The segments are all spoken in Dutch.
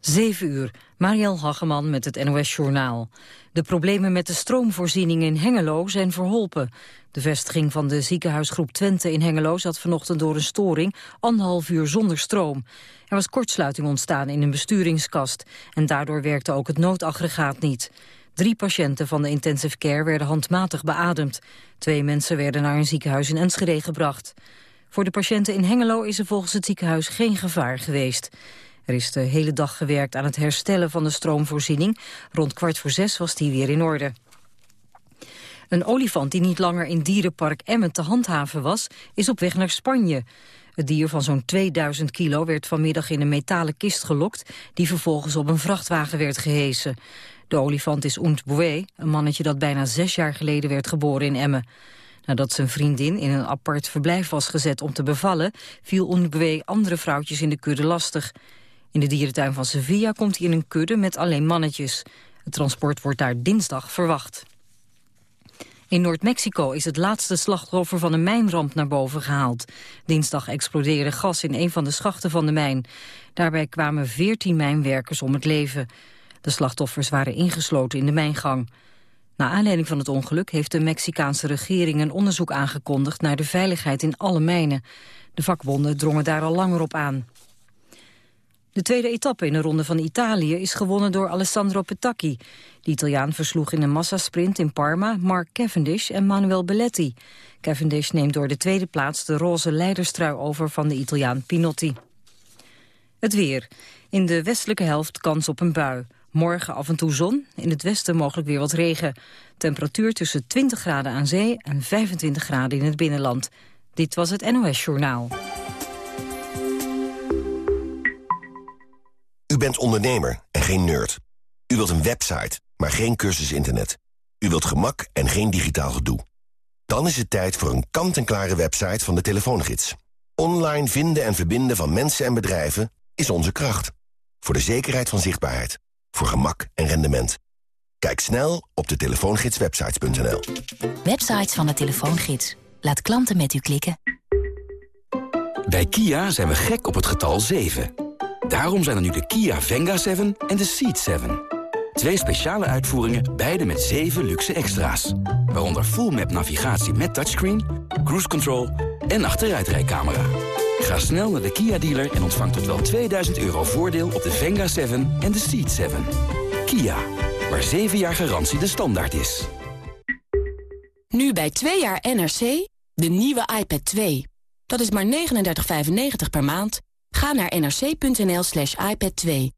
7 uur, Mariel Hageman met het NOS Journaal. De problemen met de stroomvoorziening in Hengelo zijn verholpen. De vestiging van de ziekenhuisgroep Twente in Hengelo zat vanochtend door een storing anderhalf uur zonder stroom. Er was kortsluiting ontstaan in een besturingskast en daardoor werkte ook het noodaggregaat niet. Drie patiënten van de intensive care werden handmatig beademd. Twee mensen werden naar een ziekenhuis in Enschede gebracht. Voor de patiënten in Hengelo is er volgens het ziekenhuis geen gevaar geweest. Er is de hele dag gewerkt aan het herstellen van de stroomvoorziening. Rond kwart voor zes was die weer in orde. Een olifant die niet langer in dierenpark Emmen te handhaven was, is op weg naar Spanje. Het dier van zo'n 2000 kilo werd vanmiddag in een metalen kist gelokt... die vervolgens op een vrachtwagen werd gehesen. De olifant is Oent een mannetje dat bijna zes jaar geleden werd geboren in Emmen. Nadat zijn vriendin in een apart verblijf was gezet om te bevallen... viel Oent andere vrouwtjes in de kudde lastig. In de dierentuin van Sevilla komt hij in een kudde met alleen mannetjes. Het transport wordt daar dinsdag verwacht. In Noord-Mexico is het laatste slachtoffer van een mijnramp naar boven gehaald. Dinsdag explodeerde gas in een van de schachten van de mijn. Daarbij kwamen 14 mijnwerkers om het leven. De slachtoffers waren ingesloten in de mijngang. Na aanleiding van het ongeluk heeft de Mexicaanse regering een onderzoek aangekondigd naar de veiligheid in alle mijnen. De vakbonden drongen daar al langer op aan. De tweede etappe in de Ronde van Italië is gewonnen door Alessandro Petacchi. De Italiaan versloeg in een massasprint in Parma Mark Cavendish en Manuel Belletti. Cavendish neemt door de tweede plaats de roze leiderstrui over van de Italiaan Pinotti. Het weer. In de westelijke helft kans op een bui. Morgen af en toe zon, in het westen mogelijk weer wat regen. Temperatuur tussen 20 graden aan zee en 25 graden in het binnenland. Dit was het NOS Journaal. U bent ondernemer en geen nerd. U wilt een website, maar geen cursus internet. U wilt gemak en geen digitaal gedoe. Dan is het tijd voor een kant-en-klare website van de telefoongids. Online vinden en verbinden van mensen en bedrijven is onze kracht. Voor de zekerheid van zichtbaarheid. Voor gemak en rendement. Kijk snel op de telefoongidswebsites.nl. Websites van de telefoongids. Laat klanten met u klikken. Bij Kia zijn we gek op het getal 7. Daarom zijn er nu de Kia Venga 7 en de Ceed 7. Twee speciale uitvoeringen, beide met 7 luxe extra's. Waaronder full map navigatie met touchscreen, cruise control en achteruitrijcamera. Ga snel naar de Kia dealer en ontvang tot wel 2000 euro voordeel op de Venga 7 en de Ceed 7. Kia, waar 7 jaar garantie de standaard is. Nu bij 2 jaar NRC, de nieuwe iPad 2. Dat is maar 39,95 per maand. Ga naar nrc.nl slash iPad 2.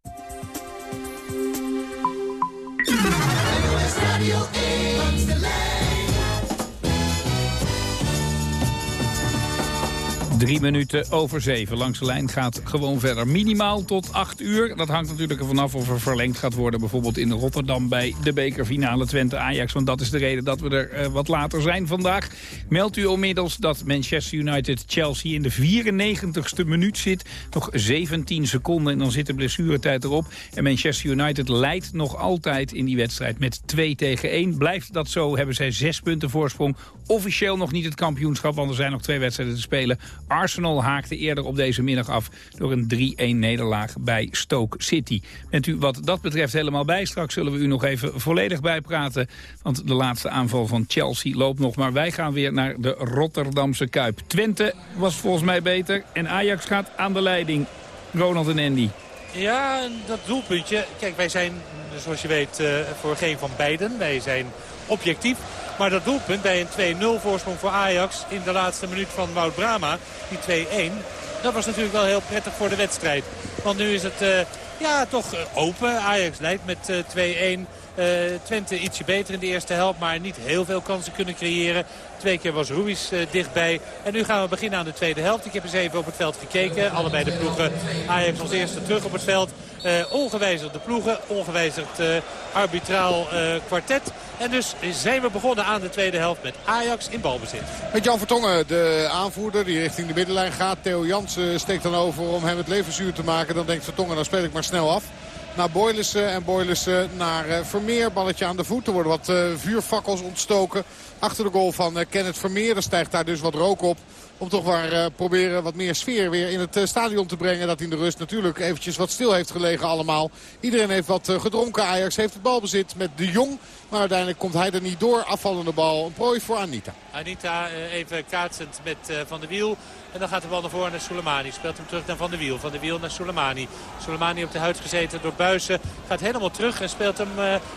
Drie minuten over zeven. Langs de lijn gaat gewoon verder. Minimaal tot acht uur. Dat hangt natuurlijk ervan af of er verlengd gaat worden. Bijvoorbeeld in Rotterdam bij de bekerfinale Twente-Ajax. Want dat is de reden dat we er uh, wat later zijn vandaag. Meldt u inmiddels dat Manchester United-Chelsea in de 94ste minuut zit. Nog 17 seconden en dan zit de blessuretijd erop. En Manchester United leidt nog altijd in die wedstrijd met 2 tegen 1. Blijft dat zo, hebben zij zes punten voorsprong. Officieel nog niet het kampioenschap, want er zijn nog twee wedstrijden te spelen. Arsenal haakte eerder op deze middag af door een 3-1 nederlaag bij Stoke City. Bent u wat dat betreft helemaal bij? Straks zullen we u nog even volledig bijpraten. Want de laatste aanval van Chelsea loopt nog. Maar wij gaan weer naar de Rotterdamse Kuip. Twente was volgens mij beter en Ajax gaat aan de leiding. Ronald en Andy. Ja, dat doelpuntje. Kijk, wij zijn, zoals je weet, uh, voor geen van beiden. Wij zijn objectief. Maar dat doelpunt bij een 2-0 voorsprong voor Ajax in de laatste minuut van Wout Brama, die 2-1... dat was natuurlijk wel heel prettig voor de wedstrijd. Want nu is het uh, ja, toch uh, open. Ajax leidt met uh, 2-1. Twente ietsje beter in de eerste helft, maar niet heel veel kansen kunnen creëren. Twee keer was Ruiz uh, dichtbij. En nu gaan we beginnen aan de tweede helft. Ik heb eens even op het veld gekeken. Allebei de ploegen. Ajax als eerste terug op het veld. Uh, de ploegen. Ongewijzigd uh, arbitraal kwartet. En dus zijn we begonnen aan de tweede helft met Ajax in balbezit. Met Jan Vertongen, de aanvoerder die richting de middenlijn gaat. Theo Jansen steekt dan over om hem het leven zuur te maken. Dan denkt Vertongen, dan speel ik maar snel af naar Boylissen. En Boylissen naar Vermeer. Balletje aan de voet. Er worden wat vuurfakkels ontstoken. Achter de goal van Kenneth Vermeer. Er stijgt daar dus wat rook op Om toch maar proberen wat meer sfeer weer in het stadion te brengen. Dat in de rust natuurlijk eventjes wat stil heeft gelegen allemaal. Iedereen heeft wat gedronken. Ajax heeft het balbezit met de Jong. Maar uiteindelijk komt hij er niet door. Afvallende bal. Een prooi voor Anita. Anita even kaatsend met Van der Wiel. En dan gaat de bal naar voren naar Soleimani. Speelt hem terug naar Van der Wiel. Van der Wiel naar Soleimani. Soleimani op de huid gezeten door Buizen. Gaat helemaal terug en speelt hem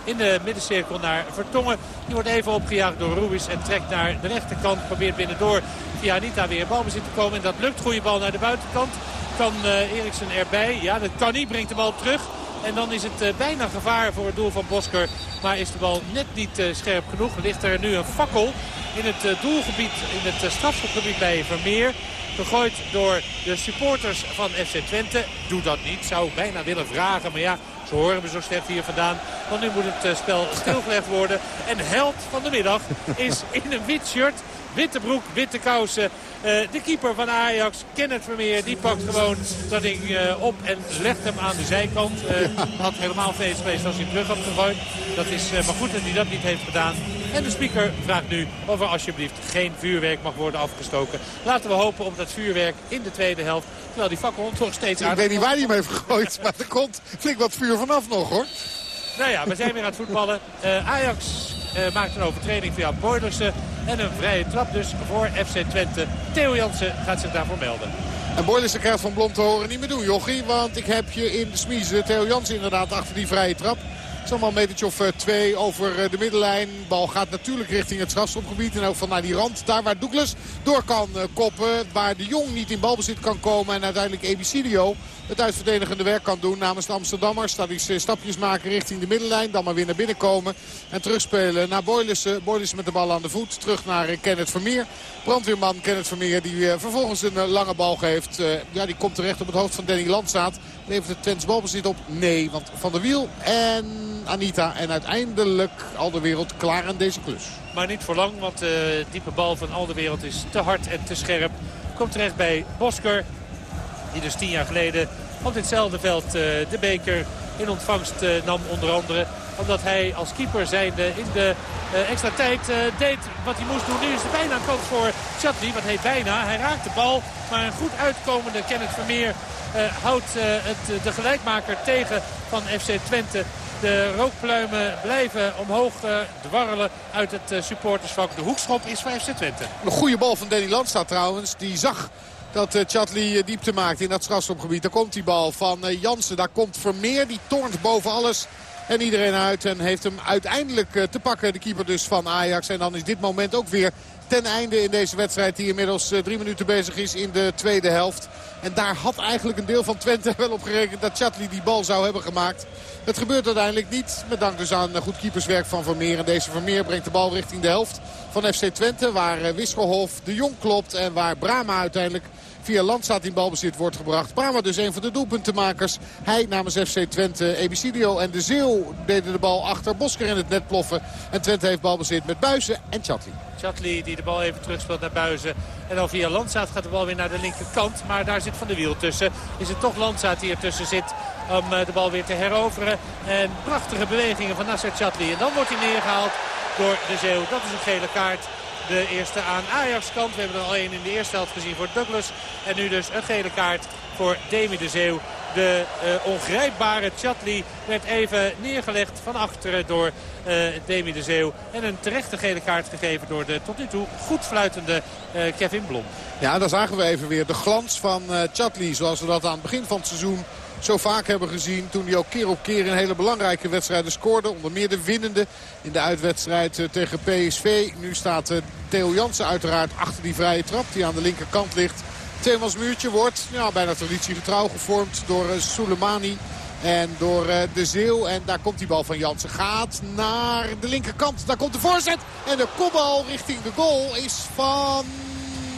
in de middencirkel naar Vertongen. Die wordt even opgejaagd door Ruiz en trekt naar de rechterkant. Probeert binnendoor via Anita weer balbezit te komen. En dat lukt. Goede bal naar de buitenkant. Kan uh, Eriksen erbij. Ja, dat kan niet. Brengt de bal terug. En dan is het uh, bijna gevaar voor het doel van Bosker. Maar is de bal net niet scherp genoeg. Ligt er nu een fakkel in het doelgebied, in het strafschopgebied bij Vermeer. Gegooid door de supporters van FC Twente. Doe dat niet. Zou bijna willen vragen. Maar ja, ze horen me zo slecht hier vandaan. Want nu moet het spel stilgelegd worden. En held van de middag is in een wit shirt Witte broek, witte kousen. Uh, de keeper van Ajax, Kenneth Vermeer, die pakt gewoon dat ding uh, op en legt hem aan de zijkant. Had helemaal feest geweest als hij terug had gegooid. Dat is maar goed dat hij dat niet heeft gedaan. En de speaker vraagt nu of er alsjeblieft geen vuurwerk mag worden afgestoken. Laten we hopen op dat vuurwerk in de tweede helft. Terwijl die fakkel nog steeds aan. Ik weet niet waar hij hem heeft gegooid, maar er komt flink wat vuur vanaf nog hoor. Nou ja, we zijn weer aan het voetballen. Ajax uh, maakt een overtreding via Boylersen. En een vrije trap dus voor FC Twente. Theo Jansen gaat zich daarvoor melden. En Boylersen krijgt van Blom te horen niet meer doen, Jochie. Want ik heb je in de smiezen. Theo Jansen inderdaad achter die vrije trap. Zomaar een metertje of eh, twee over eh, de middenlijn. Bal gaat natuurlijk richting het strafschopgebied. En ook van naar die rand. Daar waar Douglas door kan koppen. Waar de Jong niet in balbezit kan komen. En uiteindelijk Ebicidio het uitverdedigende werk kan doen namens de Amsterdammers. Dat is stapjes maken richting de middenlijn. Dan maar weer naar binnen komen. En terugspelen naar Boylissen. Boylissen met de bal aan de voet. Terug naar eh, Kenneth Vermeer. Brandweerman Kenneth Vermeer die eh, vervolgens een eh, lange bal geeft. Ja, die komt terecht op het hoofd van Danny Landstaat. Levert het Twents balbezit op? Nee, want Van der Wiel en Anita. En uiteindelijk al de wereld klaar aan deze klus. Maar niet voor lang, want de diepe bal van al de wereld is te hard en te scherp. Komt terecht bij Bosker. Die dus tien jaar geleden op ditzelfde veld eh, de beker in ontvangst eh, nam onder andere omdat hij als keeper zijnde in de extra tijd deed wat hij moest doen. Nu is er bijna een kans voor Chatli. Wat heet bijna. Hij raakt de bal. Maar een goed uitkomende Kenneth Vermeer houdt het, de gelijkmaker tegen van FC Twente. De rookpluimen blijven omhoog dwarrelen uit het supportersvak. De hoekschop is voor FC Twente. Een goede bal van Danny Landstad trouwens. Die zag dat Chatli diepte maakt in dat strafschopgebied. Daar komt die bal van Jansen. Daar komt Vermeer. Die toont boven alles en iedereen uit. En heeft hem uiteindelijk te pakken. De keeper dus van Ajax. En dan is dit moment ook weer ten einde in deze wedstrijd. Die inmiddels drie minuten bezig is in de tweede helft. En daar had eigenlijk een deel van Twente wel op gerekend dat Chatli die bal zou hebben gemaakt. Het gebeurt uiteindelijk niet. Met dank dus aan goed keeperswerk van Vermeer. En deze Vermeer brengt de bal richting de helft van FC Twente. Waar Wisselhof de Jong klopt. En waar Brama uiteindelijk via Landstaat in balbezit wordt gebracht. Brama dus een van de doelpuntenmakers. Hij namens FC Twente, Ebicidio en de Zeeuw deden de bal achter. Bosker in het net ploffen. En Twente heeft balbezit met Buizen en Chatli. Chatli die de bal even terugspeelt naar Buizen. En dan via Landzaat gaat de bal weer naar de linkerkant. Maar daar zit Van de Wiel tussen. Is het toch Landzaat die ertussen zit om eh, de bal weer te heroveren. En prachtige bewegingen van Nasser Chatli. En dan wordt hij neergehaald door de Zeeuw. Dat is een gele kaart de eerste aan Ajax kant. We hebben er al één in de eerste helft gezien voor Douglas. En nu dus een gele kaart voor Demi de Zeeuw. De uh, ongrijpbare Chatli werd even neergelegd van achteren door uh, Demi de Zeeuw. En een terechte gele kaart gegeven door de tot nu toe goed fluitende uh, Kevin Blom. Ja, daar zagen we even weer de glans van Chatli. Zoals we dat aan het begin van het seizoen zo vaak hebben gezien. Toen hij ook keer op keer in hele belangrijke wedstrijden scoorde. Onder meer de winnende in de uitwedstrijd eh, tegen PSV. Nu staat eh, Theo Jansen uiteraard achter die vrije trap die aan de linkerkant ligt. Themans muurtje wordt ja, bijna traditiegetrouw gevormd door uh, Soleimani. En door de Zeeuw. En daar komt die bal van Jansen. Gaat naar de linkerkant. Daar komt de voorzet. En de kopbal richting de goal is van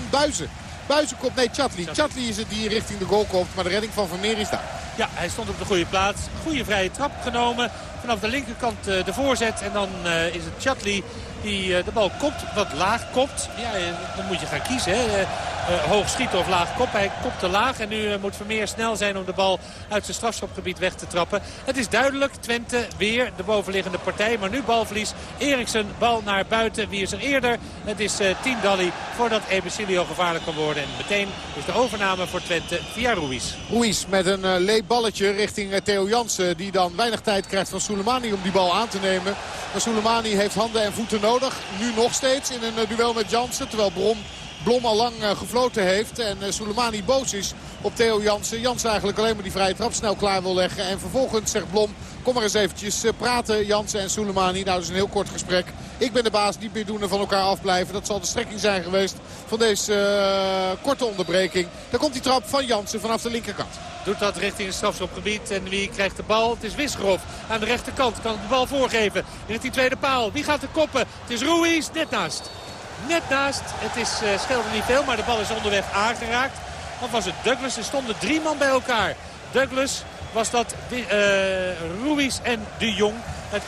Buizen. Buizen komt, nee, Chatli. Chatli is het die richting de goal komt. Maar de redding van Vermeer is daar. Ja, hij stond op de goede plaats. Goede vrije trap genomen. Vanaf de linkerkant eh, de voorzet. En dan uh, is het Chatli die uh, de bal kopt, wat laag kopt. Ja, dan moet je gaan kiezen. Hè. Uh, hoog schieten of laag kop. Hij kopt te laag en nu moet Vermeer snel zijn om de bal uit zijn strafschopgebied weg te trappen. Het is duidelijk, Twente weer de bovenliggende partij. Maar nu balverlies. Eriksen, bal naar buiten. Wie is er eerder? Het is uh, Tien Dalli voordat Ebesilio gevaarlijk kan worden. En meteen is de overname voor Twente via Ruiz. Ruiz met een leepballetje richting Theo Jansen. Die dan weinig tijd krijgt van Soleimani om die bal aan te nemen. Maar Soleimani heeft handen en voeten nodig. Nu nog steeds in een duel met Jansen. Terwijl Brom Blom al lang gefloten heeft. En Soleimani boos is op Theo Jansen. Jansen eigenlijk alleen maar die vrije trap snel klaar wil leggen. En vervolgens zegt Blom, kom maar eens eventjes praten Jansen en Soleimani. Nou, dat is een heel kort gesprek. Ik ben de baas, die bedoelen van elkaar afblijven. Dat zal de strekking zijn geweest van deze korte onderbreking. Daar komt die trap van Jansen vanaf de linkerkant. Doet dat richting het strafschopgebied. En wie krijgt de bal? Het is Wisgerov aan de rechterkant. Kan de bal voorgeven richting tweede paal. Wie gaat de koppen? Het is Ruiz net naast. Net naast. Het is, uh, scheelde niet veel, maar de bal is onderweg aangeraakt. Of was het Douglas? Er stonden drie man bij elkaar. Douglas was dat uh, Ruiz en De Jong.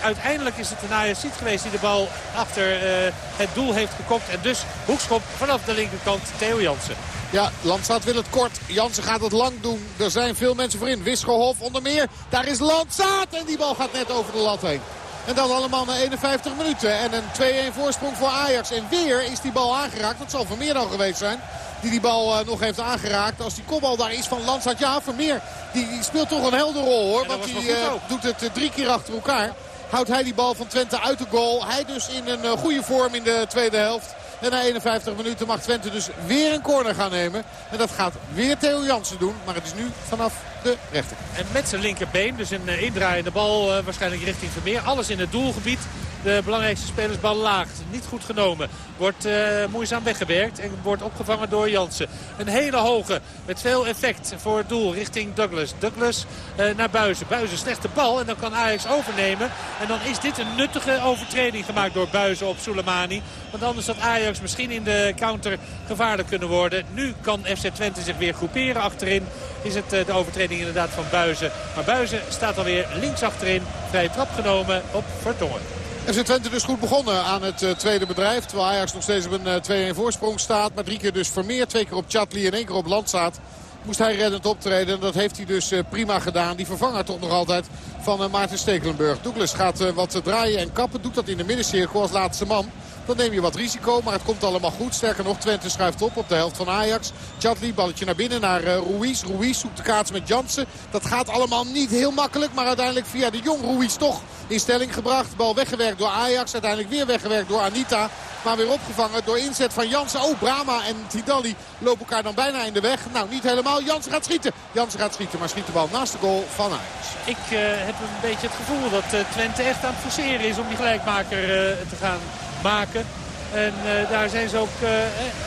uiteindelijk is het de Ajaxiet geweest die de bal achter uh, het doel heeft gekopt. En dus hoekschop vanaf de linkerkant Theo Jansen. Ja, Landsaat wil het kort. Jansen gaat het lang doen. Er zijn veel mensen voor in. Onder meer. Daar is Landsaat. En die bal gaat net over de lat heen. En dat allemaal na 51 minuten. En een 2-1 voorsprong voor Ajax. En weer is die bal aangeraakt. Dat zal Vermeer dan geweest zijn. Die die bal uh, nog heeft aangeraakt. Als die kopbal daar is van Landsaat. Ja, Vermeer die, die speelt toch een helder rol hoor. Want hij uh, doet het uh, drie keer achter elkaar. Houdt hij die bal van Twente uit de goal. Hij dus in een goede vorm in de tweede helft. En na 51 minuten mag Twente dus weer een corner gaan nemen. En dat gaat weer Theo Jansen doen. Maar het is nu vanaf de rechter. En met zijn linkerbeen, dus een indraaiende bal waarschijnlijk richting Vermeer. Alles in het doelgebied de belangrijkste spelersbal laag. Niet goed genomen. Wordt uh, moeizaam weggewerkt en wordt opgevangen door Jansen. Een hele hoge met veel effect voor het doel richting Douglas. Douglas uh, naar Buizen. Buizen slechte bal en dan kan Ajax overnemen. En dan is dit een nuttige overtreding gemaakt door Buizen op Soleimani. Want anders had Ajax misschien in de counter gevaarlijk kunnen worden. Nu kan FC Twente zich weer groeperen achterin. Is het uh, de overtreding inderdaad van Buizen. Maar Buizen staat alweer links achterin. Vrije trap genomen op Vertongen. FC Twente dus goed begonnen aan het uh, tweede bedrijf. Terwijl Ajax nog steeds op een uh, 2-1 voorsprong staat. Maar drie keer dus Vermeer. Twee keer op Chatli en één keer op Landzaat. Moest hij reddend optreden. En dat heeft hij dus uh, prima gedaan. Die vervanger toch nog altijd van Maarten Stekelenburg. Douglas gaat wat draaien en kappen. Doet dat in de middencirkel als laatste man. Dan neem je wat risico, maar het komt allemaal goed. Sterker nog, Twente schuift op op de helft van Ajax. Chatli, balletje naar binnen naar uh, Ruiz. Ruiz zoekt de kaats met Jansen. Dat gaat allemaal niet heel makkelijk, maar uiteindelijk via de jong Ruiz toch in stelling gebracht. Bal weggewerkt door Ajax, uiteindelijk weer weggewerkt door Anita. Maar weer opgevangen door inzet van Jansen. Oh, Brama en Tidali lopen elkaar dan bijna in de weg. Nou, niet helemaal. Jansen gaat schieten. Jansen gaat schieten, maar schiet de bal naast de goal van Ajax. Ik uh, heb een beetje het gevoel dat uh, Twente echt aan het forceren is om die gelijkmaker te gaan maken. En uh, daar zijn ze ook uh,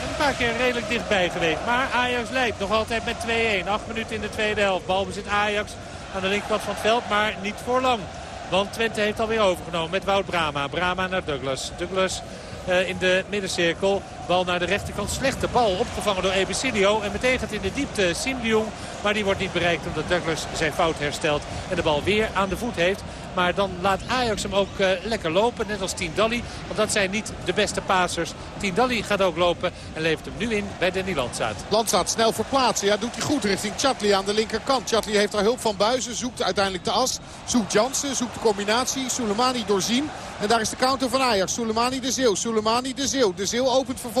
een paar keer redelijk dichtbij geweest. Maar Ajax leidt nog altijd met 2-1. 8 minuten in de tweede helft. Balbezit Ajax aan de linkerkant van het veld, maar niet voor lang. Want Twente heeft alweer overgenomen met Wout Brama. Brama naar Douglas. Douglas in de middencirkel. Bal naar de rechterkant. Slechte bal opgevangen door Ebesilio. En meteen gaat in de diepte Sim Maar die wordt niet bereikt omdat Douglas zijn fout herstelt. En de bal weer aan de voet heeft. Maar dan laat Ajax hem ook uh, lekker lopen. Net als Tindalli. Want dat zijn niet de beste passers. Tindalli gaat ook lopen. En levert hem nu in bij Danny Landzaat. Landzaat snel verplaatsen. Ja, doet hij goed richting Chatli aan de linkerkant. Chatli heeft daar hulp van Buizen. Zoekt uiteindelijk de as. Zoekt Jansen. Zoekt de combinatie. Soleimani doorzien. En daar is de counter van Ajax. Soleimani de Zeeuw. Soleimani de Zeeuw. De Zeeuw opent vervolgens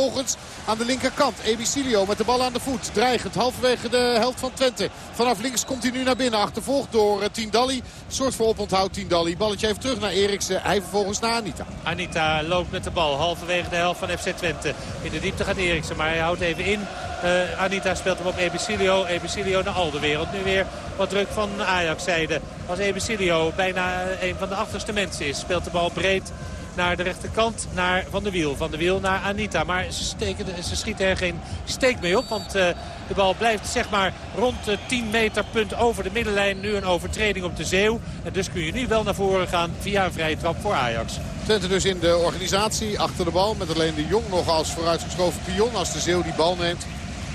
aan de linkerkant. Ebicilio met de bal aan de voet. Dreigend halverwege de helft van Twente. Vanaf links komt hij nu naar binnen. Achtervolgd door uh, Tindalli. Soort voor oponthoud Tindalli. Balletje even terug naar Eriksen. Hij vervolgens naar Anita. Anita loopt met de bal. Halverwege de helft van FC Twente. In de diepte gaat Eriksen. Maar hij houdt even in. Uh, Anita speelt hem op Ebicilio. Ebicilio naar Alderwereld. Nu weer wat druk van Ajax zijde. Als Ebicilio bijna een van de achterste mensen is. Speelt de bal breed naar de rechterkant, naar Van der Wiel. Van der Wiel naar Anita. Maar ze, steken, ze schieten er geen steek mee op. Want uh, de bal blijft zeg maar rond de 10 meter punt over de middenlijn. Nu een overtreding op de Zeeuw. En dus kun je nu wel naar voren gaan via een vrije trap voor Ajax. Twente dus in de organisatie achter de bal. Met alleen de Jong nog als vooruitgeschoven pion. Als de Zeeuw die bal neemt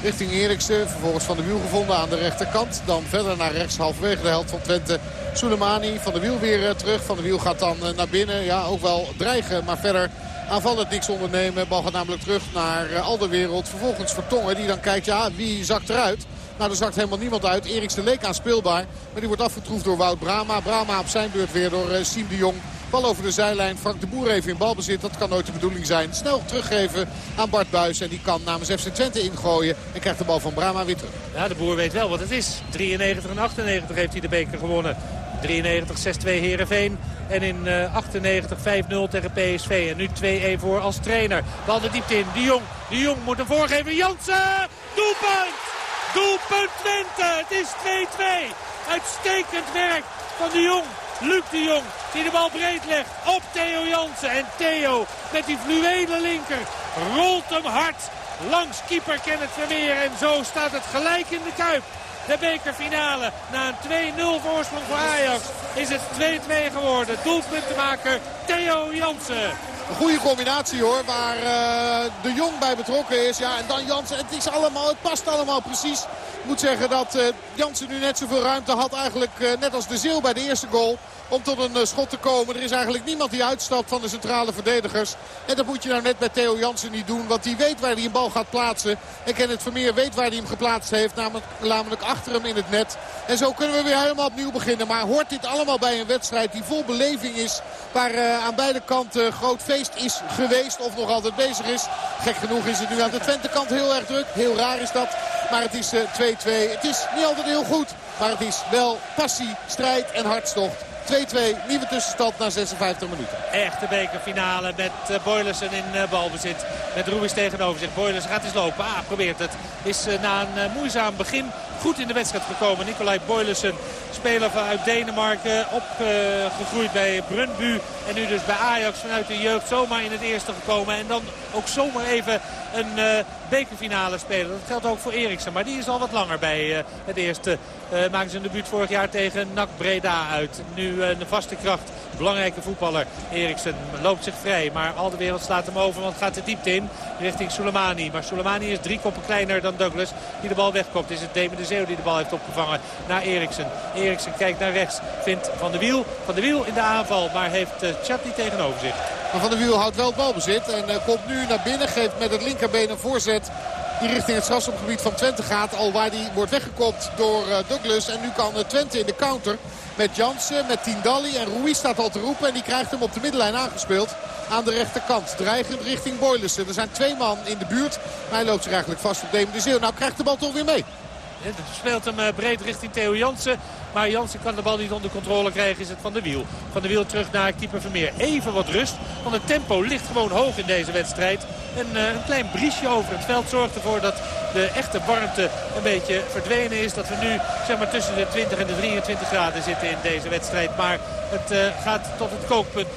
richting Eriksen. Vervolgens Van de Wiel gevonden aan de rechterkant. Dan verder naar rechts halverwege de helft van Twente. Soleimani van de Wiel weer terug. Van de Wiel gaat dan naar binnen. Ja, ook wel dreigen. Maar verder aanvallend niks ondernemen. Bal gaat namelijk terug naar uh, Alderwereld. Vervolgens Vertongen die dan kijkt, ja, wie zakt eruit? Nou, er zakt helemaal niemand uit. Eriksen leek aan speelbaar. Maar die wordt afgetroefd door Wout Brama. Brama op zijn beurt weer door Siem de Jong. Bal over de zijlijn. Frank de Boer even in balbezit. Dat kan nooit de bedoeling zijn. Snel teruggeven aan Bart Buis. En die kan namens FC Twente ingooien. En krijgt de bal van Brama terug. Ja, de Boer weet wel wat het is. 93 en 98 heeft hij de beker gewonnen. 93 6-2 Heerenveen. En in uh, 98 5-0 tegen PSV. En nu 2-1 voor als trainer. Bal de diepte in. De Jong. De Jong moet hem voorgeven. Jansen! Doelpunt! Doelpunt Twente! Het is 2-2. Uitstekend werk van de Jong. Luc de Jong die de bal breed legt op Theo Jansen. En Theo met die fluwele linker rolt hem hard langs keeper Kenneth Vermeer. En zo staat het gelijk in de Kuip. De bekerfinale na een 2-0 voorsprong voor Ajax is het 2-2 geworden. Doelpuntenmaker Theo Jansen. Een goede combinatie hoor, waar uh, de Jong bij betrokken is. Ja, en dan Jansen. Het, is allemaal, het past allemaal precies. Ik moet zeggen dat uh, Jansen nu net zoveel ruimte had eigenlijk uh, net als de Zeel bij de eerste goal om tot een uh, schot te komen. Er is eigenlijk niemand die uitstapt van de centrale verdedigers. En dat moet je nou net bij Theo Jansen niet doen. Want die weet waar hij een bal gaat plaatsen. En Kenneth Vermeer weet waar hij hem geplaatst heeft. Namelijk, namelijk achter hem in het net. En zo kunnen we weer helemaal opnieuw beginnen. Maar hoort dit allemaal bij een wedstrijd die vol beleving is. Waar uh, aan beide kanten groot feest is geweest. Of nog altijd bezig is. Gek genoeg is het nu aan de Twente kant heel erg druk. Heel raar is dat. Maar het is 2-2. Uh, het is niet altijd heel goed. Maar het is wel passie, strijd en hartstocht. 2-2, nieuwe tussenstand na 56 minuten. Echte bekerfinale met uh, Boylersen in uh, balbezit. Met Ruiz tegenover zich. Boylersen gaat eens lopen. Ah, probeert het. Is uh, na een moeizaam begin goed in de wedstrijd gekomen. Nicolai Boylersen, speler vanuit Denemarken. Opgegroeid bij Brunbu. En nu dus bij Ajax vanuit de jeugd zomaar in het eerste gekomen. En dan ook zomaar even een bekerfinale spelen. Dat geldt ook voor Eriksen. Maar die is al wat langer bij het eerste. maken ze een debuut vorig jaar tegen NAC Breda uit. Nu een vaste kracht. Belangrijke voetballer. Eriksen loopt zich vrij. Maar al de wereld slaat hem over. Want gaat de diepte in richting Soleimani. Maar Soleimani is drie koppen kleiner dan Douglas. Die de bal wegkomt. Is het Deme de Zeeuw die de bal heeft opgevangen naar Eriksen. Eriksen kijkt naar rechts. Vindt Van de Wiel. Van de Wiel in de aanval. Maar heeft uh, Chatli tegenover zich. Maar Van de Wiel houdt wel het balbezit. En uh, komt nu naar binnen. Geeft met het linkerbeen een voorzet die richting het strafschopgebied van Twente gaat. Al waar die wordt weggekopt door uh, Douglas. En nu kan Twente in de counter met Jansen, met Tindalli. En Ruiz staat al te roepen en die krijgt hem op de middenlijn aangespeeld. Aan de rechterkant. Dreigend richting Boylissen. Er zijn twee man in de buurt. Maar hij loopt zich eigenlijk vast op Demi de Zeeuw. Nou krijgt de bal toch weer mee. Het speelt hem breed richting Theo Jansen. Maar Jansen kan de bal niet onder controle krijgen. Is het Van de Wiel. Van de Wiel terug naar keeper Vermeer. Even wat rust. Want het tempo ligt gewoon hoog in deze wedstrijd. En uh, een klein briesje over het veld zorgt ervoor dat de echte warmte een beetje verdwenen is. Dat we nu zeg maar, tussen de 20 en de 23 graden zitten in deze wedstrijd. Maar het uh, gaat tot het kookpunt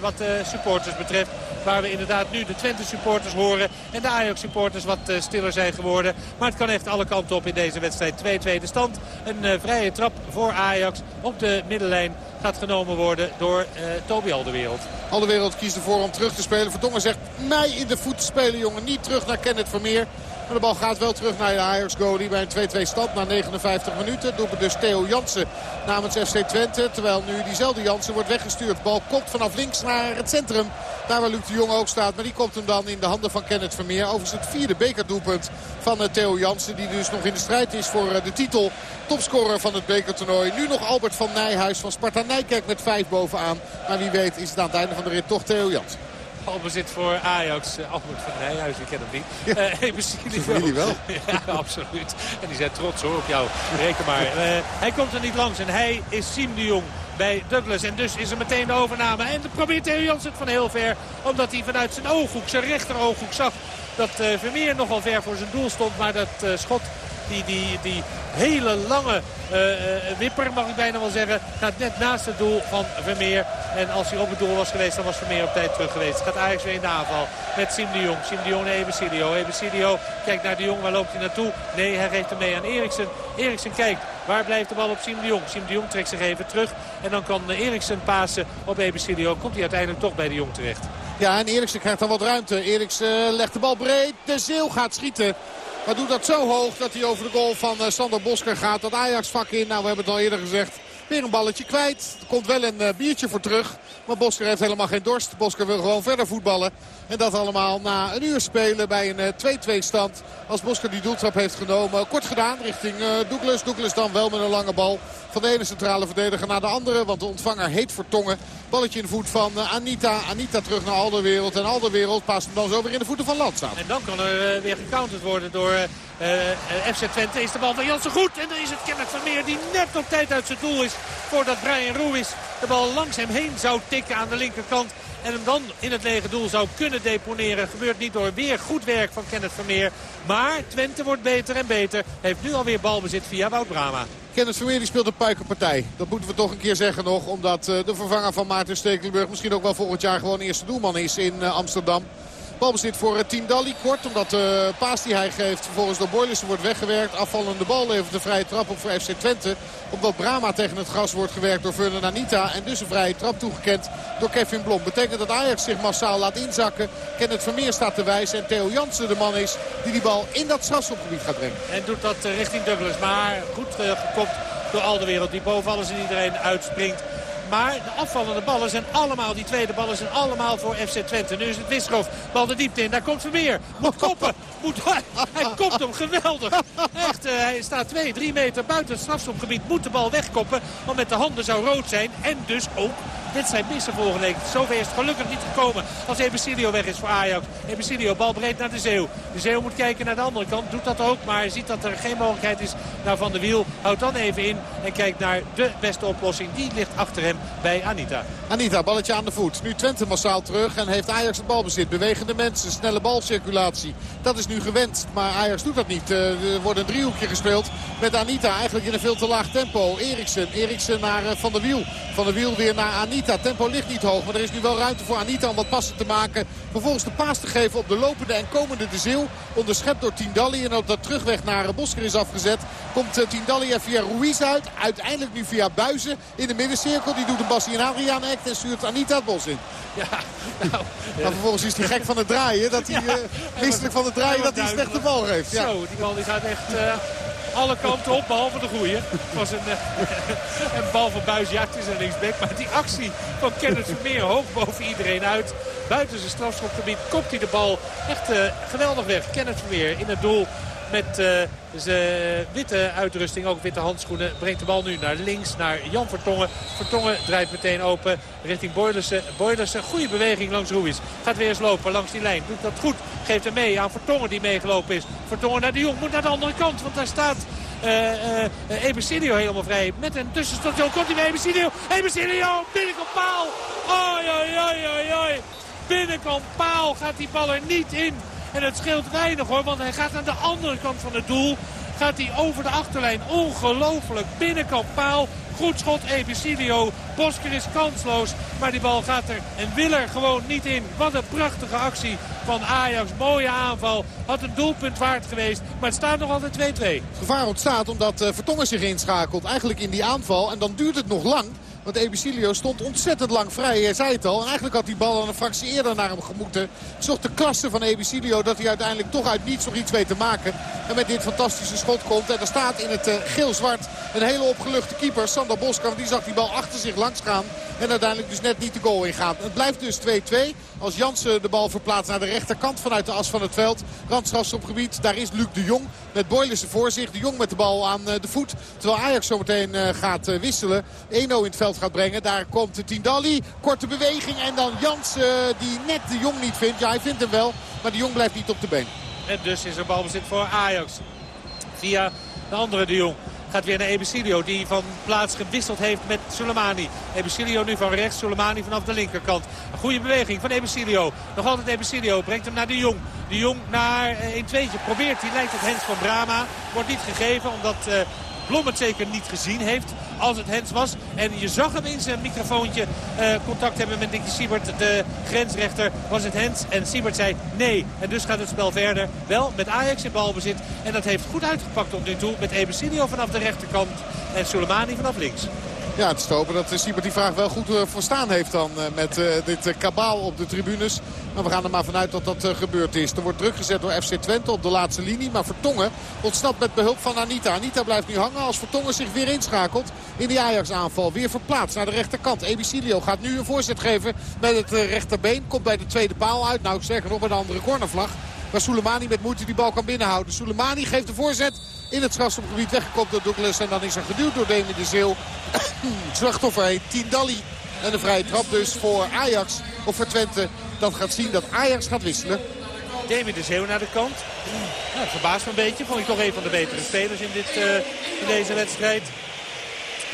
wat de supporters betreft. Waar we inderdaad nu de Twente supporters horen. En de Ajax supporters wat stiller zijn geworden. Maar het kan echt alle kanten op in deze wedstrijd. 2-2 de stand. Een vrije trap voor Ajax op de middenlijn gaat genomen worden door uh, Toby Alderwereld. Alderwereld kiest ervoor om terug te spelen. Verdongen zegt mij in de voet spelen jongen. Niet terug naar Kenneth Vermeer. Maar de bal gaat wel terug naar de Ajax goalie bij een 2-2 stand na 59 minuten. Doet dus Theo Jansen namens FC Twente. Terwijl nu diezelfde Jansen wordt weggestuurd. Bal komt vanaf links naar het centrum. Daar waar Luc de Jong ook staat. Maar die komt hem dan in de handen van Kenneth Vermeer. Overigens het vierde bekerdoelpunt van Theo Jansen. Die dus nog in de strijd is voor de titel. Topscorer van het bekertoernooi. Nu nog Albert van Nijhuis van Sparta Nijkerk met vijf bovenaan. Maar wie weet is het aan het einde van de rit toch Theo Jansen. Balbezit voor Ajax. Uh, Albert van Nijhuis, ik ken hem niet. Uh, even wel. ja, absoluut. En die zijn trots hoor op jou. Reken maar. Uh, hij komt er niet langs en hij is Siem de Jong bij Douglas. En dus is er meteen de overname. En dan probeert Theo Jans het van heel ver. Omdat hij vanuit zijn ooghoek, zijn rechter ooghoek zag dat Vermeer nogal ver voor zijn doel stond. Maar dat schot die, die, die hele lange uh, wipper, mag ik bijna wel zeggen, gaat net naast het doel van Vermeer. En als hij op het doel was geweest, dan was Vermeer op tijd terug geweest. Gaat Ajax weer in de aanval met Sim de Jong. Sim de Jong naar Ebesilio. Ebesilio kijkt naar de Jong, waar loopt hij naartoe? Nee, hij geeft hem mee aan Eriksen. Eriksen kijkt, waar blijft de bal op Sim de Jong? Sim de Jong trekt zich even terug. En dan kan Eriksen pasen op Ebesilio. Komt hij uiteindelijk toch bij de Jong terecht. Ja, en Eriksen krijgt dan wat ruimte. Eriksen legt de bal breed. De Zeel gaat schieten. Maar doet dat zo hoog dat hij over de goal van Sander Bosker gaat. Dat Ajax vak in. Nou, we hebben het al eerder gezegd. Weer een balletje kwijt. Er komt wel een biertje voor terug. Maar Bosker heeft helemaal geen dorst. Bosker wil gewoon verder voetballen. En dat allemaal na een uur spelen bij een 2-2 stand. Als Bosker die doeltrap heeft genomen. Kort gedaan richting Douglas. Douglas dan wel met een lange bal. Van de ene centrale verdediger naar de andere. Want de ontvanger heet Vertongen. Balletje in de voet van Anita. Anita terug naar Alderwereld. En Alderwereld past hem dan zo weer in de voeten van Landstad. En dan kan er weer gecounterd worden door eh, eh, FC Twente is de bal van Jansen goed. En dan is het Kenneth Vermeer die net op tijd uit zijn doel is. Voordat Brian Ruiz de bal langs hem heen zou tikken aan de linkerkant. En hem dan in het lege doel zou kunnen deponeren. Gebeurt niet door weer goed werk van Kenneth Vermeer. Maar Twente wordt beter en beter. Heeft nu alweer balbezit via Wout Brama. Kenneth Vermeer die speelt een puikenpartij. Dat moeten we toch een keer zeggen nog. Omdat eh, de vervanger van Maarten Stekelenburg misschien ook wel volgend jaar gewoon eerste doelman is in Amsterdam. Balbezit voor eh, Team Dali kort. Omdat de paas die hij geeft vervolgens door Boylissen wordt weggewerkt. Afvallende bal levert de vrije trap op voor FC Twente. Omdat Brama tegen het gras wordt gewerkt door Vernon Anita. En dus een vrije trap toegekend door Kevin Blom. Betekent dat Ajax zich massaal laat inzakken. Kenneth Vermeer staat te wijzen. En Theo Jansen de man is die die bal in dat strafschopgebied gaat brengen. En doet dat eh, richting Douglas. Maar goed gekopt door al de wereld. Die boven alles en iedereen uitspringt. Maar de afvallende ballen zijn allemaal, die tweede ballen zijn allemaal voor FC Twente. Nu is het Wisgrof. Bal de diepte in. Daar komt Vermeer. Moet koppen. Moet, hij kopt hem geweldig. Echt, uh, hij staat 2, 3 meter buiten het strafschopgebied. Moet de bal wegkoppen. Want met de handen zou rood zijn. En dus ook wedstrijd missen volgende week. Zover is het gelukkig niet gekomen als Ebesilio weg is voor Ajax. Ebesilio bal breed naar de Zeeuw. De Zeeuw moet kijken naar de andere kant. Doet dat ook, maar ziet dat er geen mogelijkheid is naar Van der Wiel. Houdt dan even in en kijkt naar de beste oplossing. Die ligt achter hem bij Anita. Anita, balletje aan de voet. Nu Twente massaal terug en heeft Ajax het balbezit. Bewegende mensen, snelle balcirculatie. Dat is nu gewenst, maar Ajax doet dat niet. Eh, er wordt een driehoekje gespeeld met Anita. Eigenlijk in een veel te laag tempo. Eriksen, Eriksen naar eh, Van der Wiel. Van der Wiel weer naar Anita. Tempo ligt niet hoog, maar er is nu wel ruimte voor Anita om wat passen te maken. Vervolgens de paas te geven op de lopende en komende de Zeeuw. Onderschept door Tindalli en op dat terugweg naar Bosker is afgezet. Komt eh, Tindalli via Ruiz uit. Uiteindelijk nu via Buizen in de middencirkel. Die doet een Bassi en Adriaan act en stuurt Anita het bos in. Ja, nou, maar vervolgens is hij gek van het draaien. Dat hij ja, uh, van het draaien dat hij slecht de bal geeft. Ja. Zo, die bal die gaat echt... Uh alle kanten op, behalve de goeie. Het was een, uh, een bal van Buis, ja het is een linksback. Maar die actie van Kenneth Vermeer hoog boven iedereen uit. Buiten zijn strafschopgebied kopt hij de bal echt uh, geweldig weg. Kenneth Vermeer in het doel met uh, zijn witte uitrusting, ook witte handschoenen. Brengt de bal nu naar links, naar Jan Vertongen. Vertongen draait meteen open richting Boylersen. Boylersen, goede beweging langs Ruiz. Gaat weer eens lopen langs die lijn. Doet dat goed. Geeft hem mee aan Vertongen die meegelopen is. Vertongen naar de Jong. Moet naar de andere kant, want daar staat... Uh, helemaal vrij. Met een tussenstation komt hij bij Ebesilio. Ebesilio, binnenkant paal. Oi, oi, oi, oi, oi. Binnenkant paal gaat die bal er niet in. En het scheelt weinig hoor, want hij gaat aan de andere kant van het doel. Gaat hij over de achterlijn. Ongelooflijk. Binnenkant paal. Goed schot Ebesilio. Bosker is kansloos. Maar die bal gaat er en wil er gewoon niet in. Wat een prachtige actie van Ajax. Mooie aanval. Had een doelpunt waard geweest. Maar het staat nog altijd 2-2. Gevaar ontstaat omdat uh, Vertongen zich inschakelt. Eigenlijk in die aanval. En dan duurt het nog lang. Want Ebesilio stond ontzettend lang vrij. Hij zei het al. En eigenlijk had die bal al een fractie eerder naar hem gemoeten. Zocht de klasse van Ebesilio dat hij uiteindelijk toch uit niets nog iets weet te maken. En met dit fantastische schot komt. En er staat in het uh, geel-zwart een hele opgeluchte keeper. Sander Boskamp. Die zag die bal achter zich langs gaan. En uiteindelijk dus net niet de goal ingaan. Het blijft dus 2-2. Als Jansen de bal verplaatst naar de rechterkant vanuit de as van het veld. gebied. Daar is Luc de Jong met Boylissen voor zich. De Jong met de bal aan eh, de voet. Terwijl Ajax zometeen uh, gaat wisselen. 1-0 in het veld gaat brengen. Daar komt Tindalli. Korte beweging. En dan Jans die net de Jong niet vindt. Ja, hij vindt hem wel. Maar de Jong blijft niet op de been. En dus is er balbezit voor Ajax. Via de andere de Jong. Gaat weer naar Ebesilio die van plaats gewisseld heeft met Soleimani. Ebesilio nu van rechts, Soleimani vanaf de linkerkant. Een goede beweging van Ebesilio. Nog altijd Ebesilio, brengt hem naar de Jong. De Jong naar 1 2 Probeert, die lijkt op Hens van Brama. Wordt niet gegeven omdat uh, Blom het zeker niet gezien heeft als het Hens was. En je zag hem in zijn microfoontje uh, contact hebben met Nicky Siebert, de grensrechter. Was het Hens? En Siebert zei nee. En dus gaat het spel verder. Wel met Ajax in balbezit. En dat heeft goed uitgepakt tot nu toe. Met Ebesilio vanaf de rechterkant en Soleimani vanaf links. Ja, het is te hopen dat Siebert die vraag wel goed verstaan heeft dan met dit kabaal op de tribunes. Maar we gaan er maar vanuit dat dat gebeurd is. Er wordt druk gezet door FC Twente op de laatste linie. Maar Vertongen ontsnapt met behulp van Anita. Anita blijft nu hangen als Vertongen zich weer inschakelt in die Ajax aanval. Weer verplaatst naar de rechterkant. Ebicilio gaat nu een voorzet geven met het rechterbeen. Komt bij de tweede paal uit. Nou, sterker nog bij de andere cornervlag. Waar Soleimani met moeite die bal kan binnenhouden. Soleimani geeft de voorzet in het strafstopgebied weggekopt door Douglas. En dan is er geduwd door Demi de Zeeuw. Slachtoffer heet Tindalli. En een vrije trap dus voor Ajax of voor Twente. Dat gaat zien dat Ajax gaat wisselen. Demi de Zeeuw naar de kant. Het verbaast me een beetje. Vond ik toch een van de betere spelers in, dit, uh, in deze wedstrijd.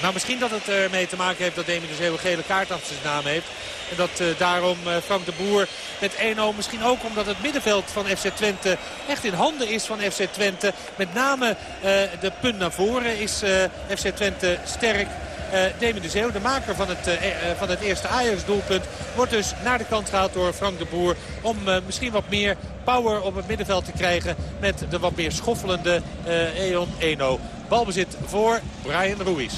Nou, misschien dat het ermee te maken heeft dat Demi de Zeeuw een gele kaart achter zijn naam heeft. En dat uh, daarom uh, Frank de Boer met 1-0 misschien ook omdat het middenveld van FC Twente echt in handen is van FC Twente. Met name de punt naar voren is FC Twente sterk. Uh, Demi de Zeeuw, de maker van het, van het eerste Ajax-doelpunt... wordt dus naar de kant gehaald door Frank de Boer... om misschien wat meer power op het middenveld te krijgen... met de wat meer schoffelende Eon Eno. Balbezit voor Brian Ruiz.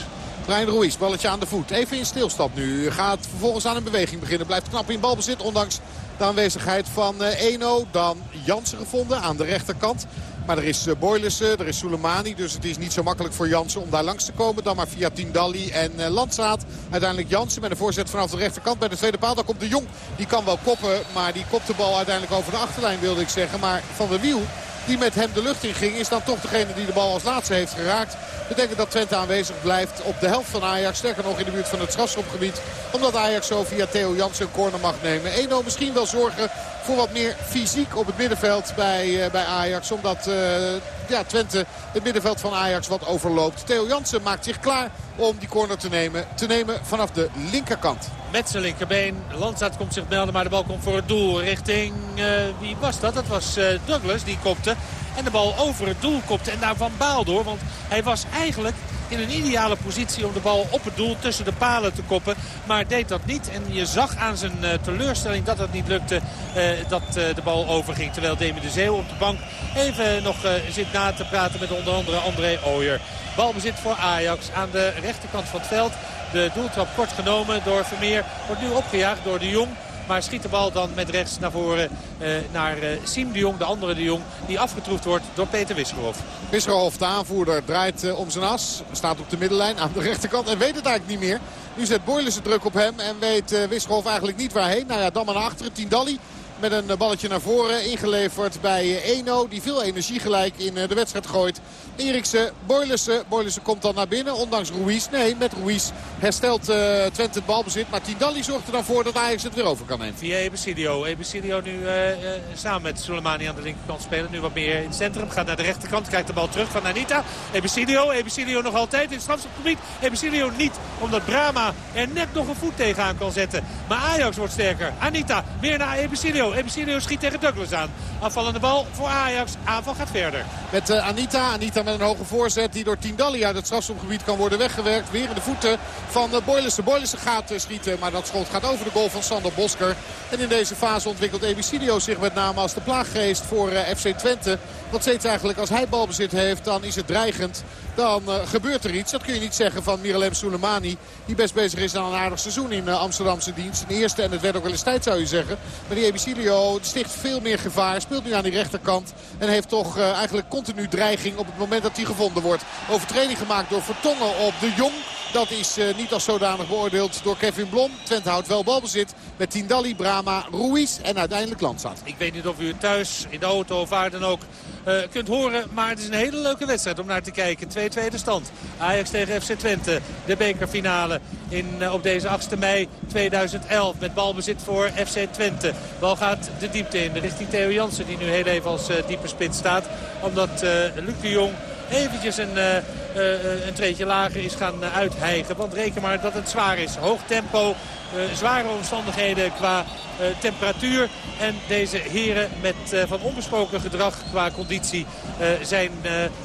Brian Ruiz, balletje aan de voet. Even in stilstand nu. Gaat vervolgens aan een beweging beginnen. Blijft knap in balbezit, ondanks de aanwezigheid van Eno. Dan Jansen gevonden aan de rechterkant. Maar er is Boylissen, er is Soleimani. Dus het is niet zo makkelijk voor Jansen om daar langs te komen. Dan maar via Tindalli en uh, Landsaat. Uiteindelijk Jansen met een voorzet vanaf de rechterkant bij de tweede paal. Dan komt de Jong. Die kan wel koppen. Maar die kopt de bal uiteindelijk over de achterlijn wilde ik zeggen. Maar Van der Wiel die met hem de lucht in ging... is dan toch degene die de bal als laatste heeft geraakt. Betekent dat Twente aanwezig blijft op de helft van Ajax. Sterker nog in de buurt van het strafschopgebied. Omdat Ajax zo via Theo Jansen een corner mag nemen. 1-0 misschien wel zorgen voor wat meer fysiek op het middenveld bij, uh, bij Ajax. Omdat uh, ja, Twente het middenveld van Ajax wat overloopt. Theo Jansen maakt zich klaar om die corner te nemen. Te nemen vanaf de linkerkant. Met zijn linkerbeen. Landzaat komt zich melden, maar de bal komt voor het doel. Richting, uh, wie was dat? Dat was Douglas, die kopte. En de bal over het doel kopte. En daar van baal door, want hij was eigenlijk in een ideale positie om de bal op het doel tussen de palen te koppen. Maar deed dat niet. En je zag aan zijn uh, teleurstelling dat het niet lukte uh, dat uh, de bal overging. Terwijl Demi de Zeeuw op de bank even nog zit na te praten met onder andere André Ooyer. Balbezit voor Ajax aan de rechterkant van het veld. De doeltrap kort genomen door Vermeer. Wordt nu opgejaagd door de Jong. Maar schiet de bal dan met rechts naar voren uh, naar uh, Siem de Jong, de andere de Jong. Die afgetroefd wordt door Peter Wisgerhof. Wisgerhof, de aanvoerder, draait uh, om zijn as. Staat op de middenlijn aan de rechterkant en weet het eigenlijk niet meer. Nu zet Boylissen druk op hem en weet uh, Wisgerhof eigenlijk niet waarheen. Nou ja, dan maar naar achteren. Tindalli met een balletje naar voren ingeleverd bij Eno. Die veel energie gelijk in de wedstrijd gooit. Eriksen, Boylissen. Boylissen komt dan naar binnen, ondanks Ruiz. Nee, met Ruiz herstelt uh, Twente het balbezit. Maar Tindalli zorgt er dan voor dat Ajax het weer over kan nemen. Via Ebesidio. Ebesidio nu uh, samen met Soleimani aan de linkerkant spelen. Nu wat meer in het centrum. Gaat naar de rechterkant. Krijgt de bal terug van Anita. Ebesidio. Ebesidio nog altijd in het strafschopgebied. Ebesidio niet. Omdat Brama er net nog een voet tegenaan kan zetten. Maar Ajax wordt sterker. Anita weer naar Ebesidio. Ebesidio schiet tegen Douglas aan. Afvallende bal voor Ajax. Aanval gaat verder. Met Anita. Anita met een hoge voorzet die door Tindalli uit het strafschopgebied kan worden weggewerkt. Weer in de voeten van Boylissen. Boylissen gaat schieten, maar dat schot gaat over de goal van Sander Bosker. En in deze fase ontwikkelt Ebicidio zich met name als de plaaggeest voor FC Twente. Want steeds eigenlijk als hij balbezit heeft, dan is het dreigend. Dan uh, gebeurt er iets. Dat kun je niet zeggen van Miralem Soleimani. Die best bezig is aan een aardig seizoen in uh, Amsterdamse dienst. Een eerste en het werd ook wel eens tijd zou je zeggen. Maar die Ebicilio sticht veel meer gevaar. Speelt nu aan die rechterkant. En heeft toch uh, eigenlijk continu dreiging op het moment dat hij gevonden wordt. Overtreding gemaakt door Vertongen op de Jong. Dat is niet als zodanig beoordeeld door Kevin Blom. Twente houdt wel balbezit met Tindalli, Brama, Ruiz en uiteindelijk Landstad. Ik weet niet of u thuis in de auto of waar dan ook kunt horen. Maar het is een hele leuke wedstrijd om naar te kijken. 2-2 de stand. Ajax tegen FC Twente. De bekerfinale in, uh, op deze 8 mei 2011. Met balbezit voor FC Twente. Bal gaat de diepte in. Richting Theo Jansen die nu heel even als diepe spits staat. Omdat Luc de Jong eventjes een, een treetje lager is gaan uithijgen. Want reken maar dat het zwaar is. Hoog tempo, zware omstandigheden qua temperatuur. En deze heren met van onbesproken gedrag qua conditie zijn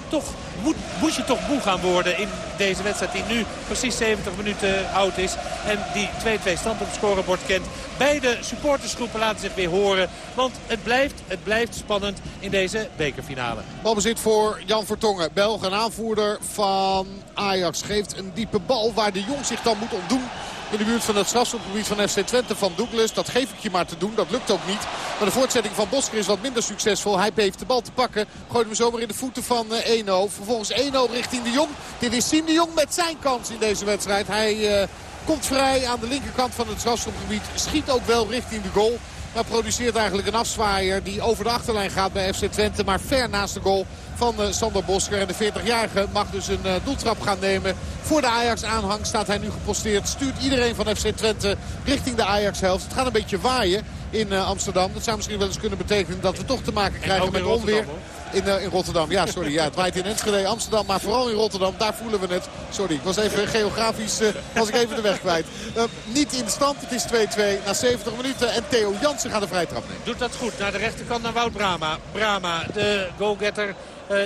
toch, moet, moet je toch moe gaan worden in deze wedstrijd die nu precies 70 minuten oud is. En die 2-2 stand op het scorebord kent. Beide supportersgroepen laten zich weer horen. Want het blijft, het blijft spannend in deze bekerfinale. Balbezit voor Jan Vertongen. Belg en aanvoerder van Ajax geeft een diepe bal waar de Jong zich dan moet ontdoen in de buurt van het strafschopgebied van FC Twente van Douglas. Dat geef ik je maar te doen. Dat lukt ook niet. Maar de voortzetting van Bosker is wat minder succesvol. Hij heeft de bal te pakken. Gooit hem zomaar in de voeten van uh, Eno. Vervolgens Eno richting de Jong. Dit is Siem de Jong met zijn kans in deze wedstrijd. Hij uh, komt vrij aan de linkerkant van het strafschopgebied. Schiet ook wel richting de goal. Maar produceert eigenlijk een afzwaaier die over de achterlijn gaat bij FC Twente. Maar ver naast de goal van uh, Sander Bosker. En de 40-jarige mag dus een uh, doeltrap gaan nemen. Voor de Ajax-aanhang staat hij nu geposteerd. Stuurt iedereen van FC Twente richting de Ajax-helft. Het gaat een beetje waaien in uh, Amsterdam. Dat zou misschien wel eens kunnen betekenen dat we toch te maken krijgen met onweer. In, uh, in Rotterdam, ja sorry. Ja, het waait in Enschede, Amsterdam, maar vooral in Rotterdam. Daar voelen we het. Sorry, ik was even geografisch, uh, was ik even de weg kwijt. Uh, niet in stand, het is 2-2 na 70 minuten. En Theo Jansen gaat de vrijtrap nemen. Doet dat goed, naar de rechterkant naar Wout Brama. Brama, de goalgetter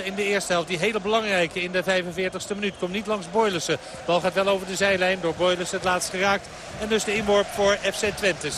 in de eerste helft. Die hele belangrijke in de 45ste minuut. Komt niet langs Boylissen. De bal gaat wel over de zijlijn. Door Boylissen het laatst geraakt. En dus de inworp voor FC Twente. 70,5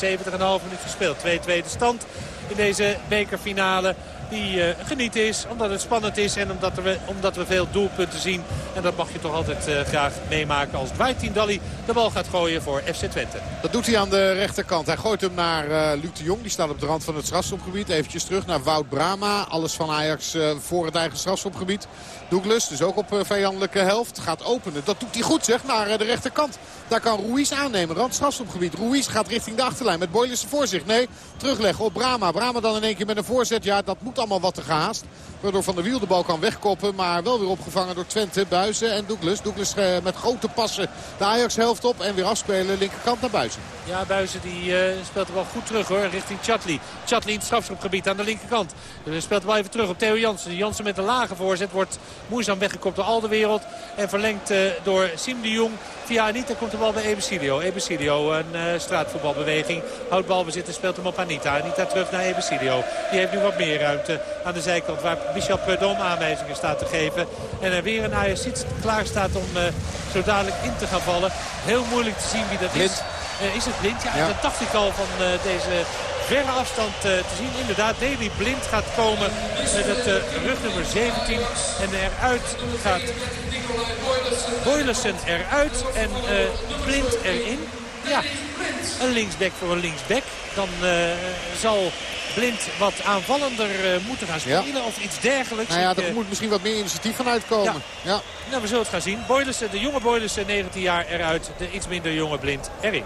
minuut gespeeld. 2-2 de stand in deze bekerfinale die uh, is. Omdat het spannend is en omdat we, omdat we veel doelpunten zien. En dat mag je toch altijd uh, graag meemaken als Dwight Tindalli de bal gaat gooien voor FC Twente. Dat doet hij aan de rechterkant. Hij gooit hem naar uh, Luc de Jong. Die staat op de rand van het strafschopgebied. Eventjes terug naar Wout Brama. Alles van Ajax voor het eigen strafschopgebied. Douglas, dus ook op vijandelijke helft, gaat openen. Dat doet hij goed zeg, naar de rechterkant. Daar kan Ruiz aannemen. Rand strafschopgebied. Ruiz gaat richting de achterlijn met Boylissen voor zich. Nee, terugleggen op Brama. Brama dan in één keer met een voorzet. Ja, dat moet allemaal wat te gehaast. Waardoor Van der Wiel de bal kan wegkoppen. Maar wel weer opgevangen door Twente, Buizen en Douglas. Douglas uh, met grote passen de Ajax-helft op. En weer afspelen linkerkant naar Buizen. Ja, Buizen die uh, speelt er wel goed terug hoor. Richting Chatli. Chatli in het strafschopgebied aan de linkerkant. Dus speelt wel even terug op Theo Jansen. Jansen met een lage voorzet wordt moeizaam weggekopt door al de wereld. En verlengd uh, door Sim de Jong. Via Anita komt de bal bij Ebesilio. Ebesilio, een uh, straatvoetbalbeweging. Houdt balbezit en speelt hem op Anita. Anita terug naar Ebesilio. Die heeft nu wat meer ruimte aan de zijkant waar Bishop Dom aanwijzingen staat te geven. En er weer een Ajax klaar staat om uh, zo dadelijk in te gaan vallen. Heel moeilijk te zien wie dat blind. is. Uh, is het blind? Ja, ja, dat dacht ik al van deze verre afstand te zien. Inderdaad, Daily Blind gaat komen met het rugnummer 17. En eruit gaat Boylersen eruit en Blind erin. Ja, een linksback voor een linksback. Dan zal Blind wat aanvallender uh, moeten gaan spelen ja. of iets dergelijks. Nou ja, er moet misschien wat meer initiatief van uitkomen. Ja. ja. Nou, we zullen het gaan zien. Boylissen, de jonge Boylissen, 19 jaar eruit. De iets minder jonge Blind erin.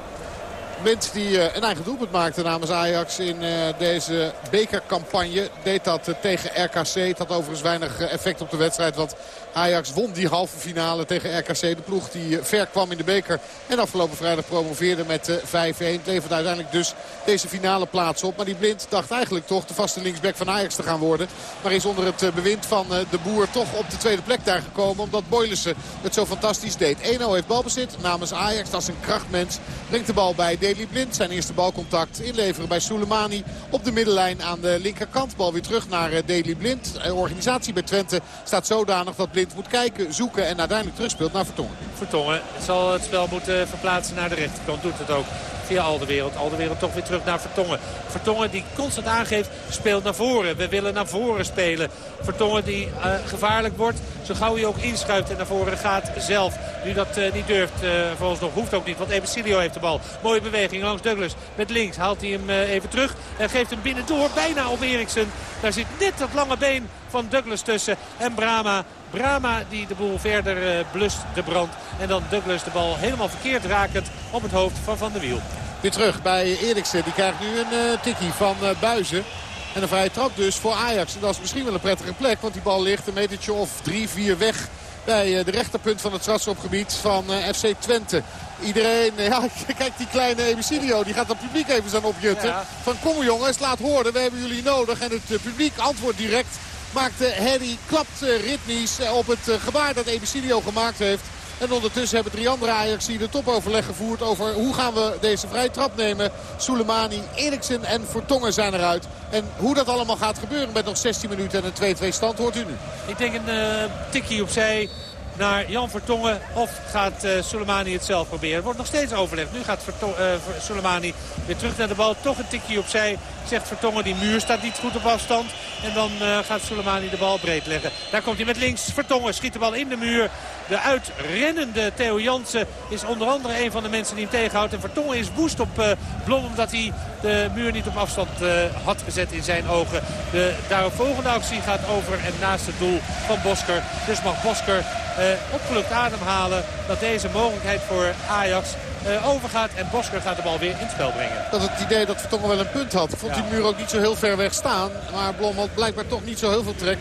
Blind die uh, een eigen doelpunt maakte namens Ajax in uh, deze bekercampagne. Deed dat uh, tegen RKC. Het had overigens weinig effect op de wedstrijd. Want Ajax won die halve finale tegen RKC. De ploeg die ver kwam in de beker. En afgelopen vrijdag promoveerde met 5-1. Het levert uiteindelijk dus deze finale plaats op. Maar die Blind dacht eigenlijk toch de vaste linksback van Ajax te gaan worden. Maar is onder het bewind van de boer toch op de tweede plek daar gekomen. Omdat Boylissen het zo fantastisch deed. 1-0 heeft balbezit namens Ajax. Dat is een krachtmens. Brengt de bal bij Deli Blind. Zijn eerste balcontact inleveren bij Soleimani op de middenlijn aan de linkerkant. Bal weer terug naar Deli Blind. De organisatie bij Twente staat zodanig dat Blind moet kijken, zoeken en uiteindelijk terugspeelt naar Vertongen. Vertongen zal het spel moeten verplaatsen naar de rechterkant. Doet het ook via de wereld. Toch weer terug naar Vertongen. Vertongen die constant aangeeft, speelt naar voren. We willen naar voren spelen. Vertongen die uh, gevaarlijk wordt. Zo gauw hij ook inschuift en naar voren gaat zelf. Nu dat uh, niet durft, uh, volgens nog hoeft ook niet. Want Ebesilio heeft de bal. Mooie beweging langs Douglas. Met links haalt hij hem even terug. En geeft hem binnendoor bijna op Eriksen. Daar zit net dat lange been van Douglas tussen. En Brama Brama die de boel verder uh, blust de brand. En dan Douglas de bal helemaal verkeerd rakend op het hoofd van Van der Wiel. Weer terug bij Eriksen. Die krijgt nu een uh, tikkie van uh, Buizen. En een vrije trap dus voor Ajax. En dat is misschien wel een prettige plek. Want die bal ligt een metertje of drie, vier weg bij de rechterpunt van het strafschopgebied van FC Twente. Iedereen, ja, kijk die kleine Ebesilio, die gaat het publiek even zijn opjutten. Ja. Van kom jongens, laat horen, we hebben jullie nodig. En het publiek antwoordt direct maakte Harry, klapt ritmisch op het gebaar dat Ebesilio gemaakt heeft. En ondertussen hebben drie andere Ajax die de topoverleg gevoerd over hoe gaan we deze vrije trap nemen. Soleimani, Eriksen en Vertongen zijn eruit. En hoe dat allemaal gaat gebeuren met nog 16 minuten en een 2-2 stand hoort u nu. Ik denk een uh, tikkie opzij naar Jan Vertongen. Of gaat uh, Soleimani het zelf proberen. Er wordt nog steeds overlegd. Nu gaat Verto uh, Soleimani weer terug naar de bal. Toch een tikje opzij. Zegt Vertongen, die muur staat niet goed op afstand. En dan uh, gaat Soleimani de bal breed leggen. Daar komt hij met links. Vertongen schiet de bal in de muur. De uitrennende Theo Jansen is onder andere een van de mensen die hem tegenhoudt. En Vertongen is woest op Blom omdat hij de muur niet op afstand uh, had gezet in zijn ogen. De daaropvolgende actie gaat over en naast het doel van Bosker. Dus mag Bosker uh, opgelucht ademhalen dat deze mogelijkheid voor Ajax uh, overgaat. En Bosker gaat de bal weer in het spel brengen. Dat is het idee dat Vertongen wel een punt had. Vond ja. die muur ook niet zo heel ver weg staan. Maar Blom had blijkbaar toch niet zo heel veel trek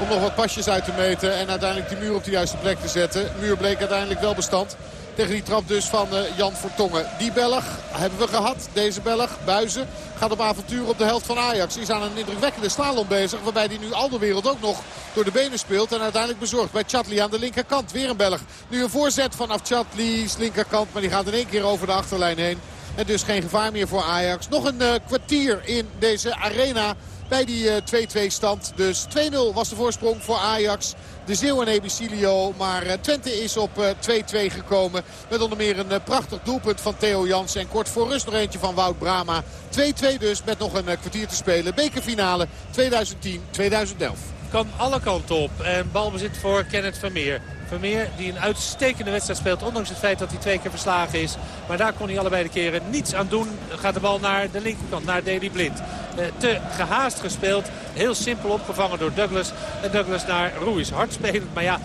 om nog wat pasjes uit te meten. En uiteindelijk die muur op de juiste plek te zetten. Muur bleek uiteindelijk wel bestand. Tegen die trap dus van uh, Jan Vertongen. Die Belg hebben we gehad. Deze Belg, Buizen, gaat op avontuur op de helft van Ajax. Is aan een indrukwekkende slalom bezig. Waarbij hij nu al de wereld ook nog door de benen speelt. En uiteindelijk bezorgd bij Chatli aan de linkerkant. Weer een Belg. Nu een voorzet vanaf Chatli's linkerkant. Maar die gaat in één keer over de achterlijn heen. En dus geen gevaar meer voor Ajax. Nog een uh, kwartier in deze arena bij die 2-2 uh, stand. Dus 2-0 was de voorsprong voor Ajax. De Zeeuw en Ebicilio. Maar uh, Twente is op 2-2 uh, gekomen. Met onder meer een prachtig doelpunt van Theo Jans. En kort voor rust nog eentje van Wout Brama. 2-2 dus met nog een kwartier te spelen. Bekerfinale 2010-2011. Kan alle kanten op. En balbezit voor Kenneth Vermeer. Vermeer die een uitstekende wedstrijd speelt. Ondanks het feit dat hij twee keer verslagen is. Maar daar kon hij allebei de keren niets aan doen. Gaat de bal naar de linkerkant, naar Deli Blind. Uh, te gehaast gespeeld. Heel simpel opgevangen door Douglas. En Douglas naar Ruiz. Hard spelend. Maar ja,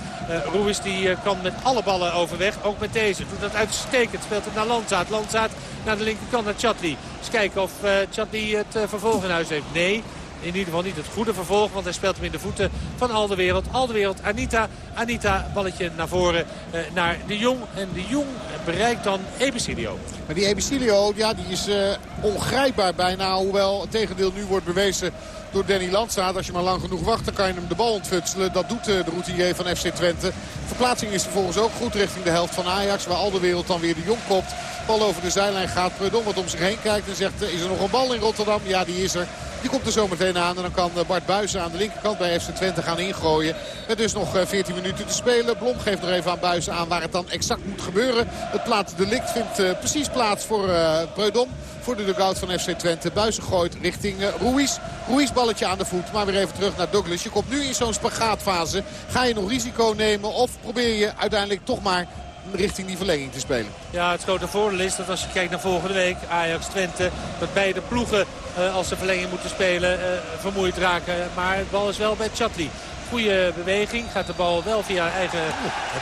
Ruiz die uh, kan met alle ballen overweg. Ook met deze. Doet dat uitstekend. Speelt het naar Landzaat. Landzaat naar de linkerkant naar Chatli. Eens kijken of Chatli het vervolg in huis heeft. Nee in ieder geval niet het goede vervolg. Want hij speelt hem in de voeten van Al de Wereld. Al de Wereld, Anita. Anita, balletje naar voren uh, naar de Jong. En de Jong bereikt dan Ebicilio. Maar die Ebicilio, ja, die is uh, ongrijpbaar bijna. Hoewel het tegendeel nu wordt bewezen door Danny Landstraat. Als je maar lang genoeg wacht, dan kan je hem de bal ontfutselen. Dat doet uh, de routinier van FC Twente. Verplaatsing is vervolgens ook goed richting de helft van Ajax. Waar al de wereld dan weer de Jong kopt. Bal over de zijlijn gaat. Predom wat om zich heen kijkt en zegt, is er nog een bal in Rotterdam? Ja, die is er. Die komt er zo meteen aan. En dan kan Bart Buizen aan de linkerkant bij FC Twente gaan ingooien. Met dus nog 14 minuten te spelen. Blom geeft nog even aan Buizen aan waar het dan exact moet gebeuren. Het plaatsdelict vindt uh, precies plaats voor Preudom. Voor de dugout van FC Twente. Buizen gooit richting uh, Ruiz. Ruiz balletje aan de voet. Maar weer even terug naar Douglas. Je komt nu in zo'n spagaatfase. Ga je nog risico nemen of probeer je uiteindelijk toch maar richting die verlenging te spelen. Ja, het grote voordeel is dat als je kijkt naar volgende week, Ajax-Twente, dat beide ploegen uh, als ze verlenging moeten spelen uh, vermoeid raken. Maar het bal is wel bij Chatli. Goede beweging. Gaat de bal wel via eigen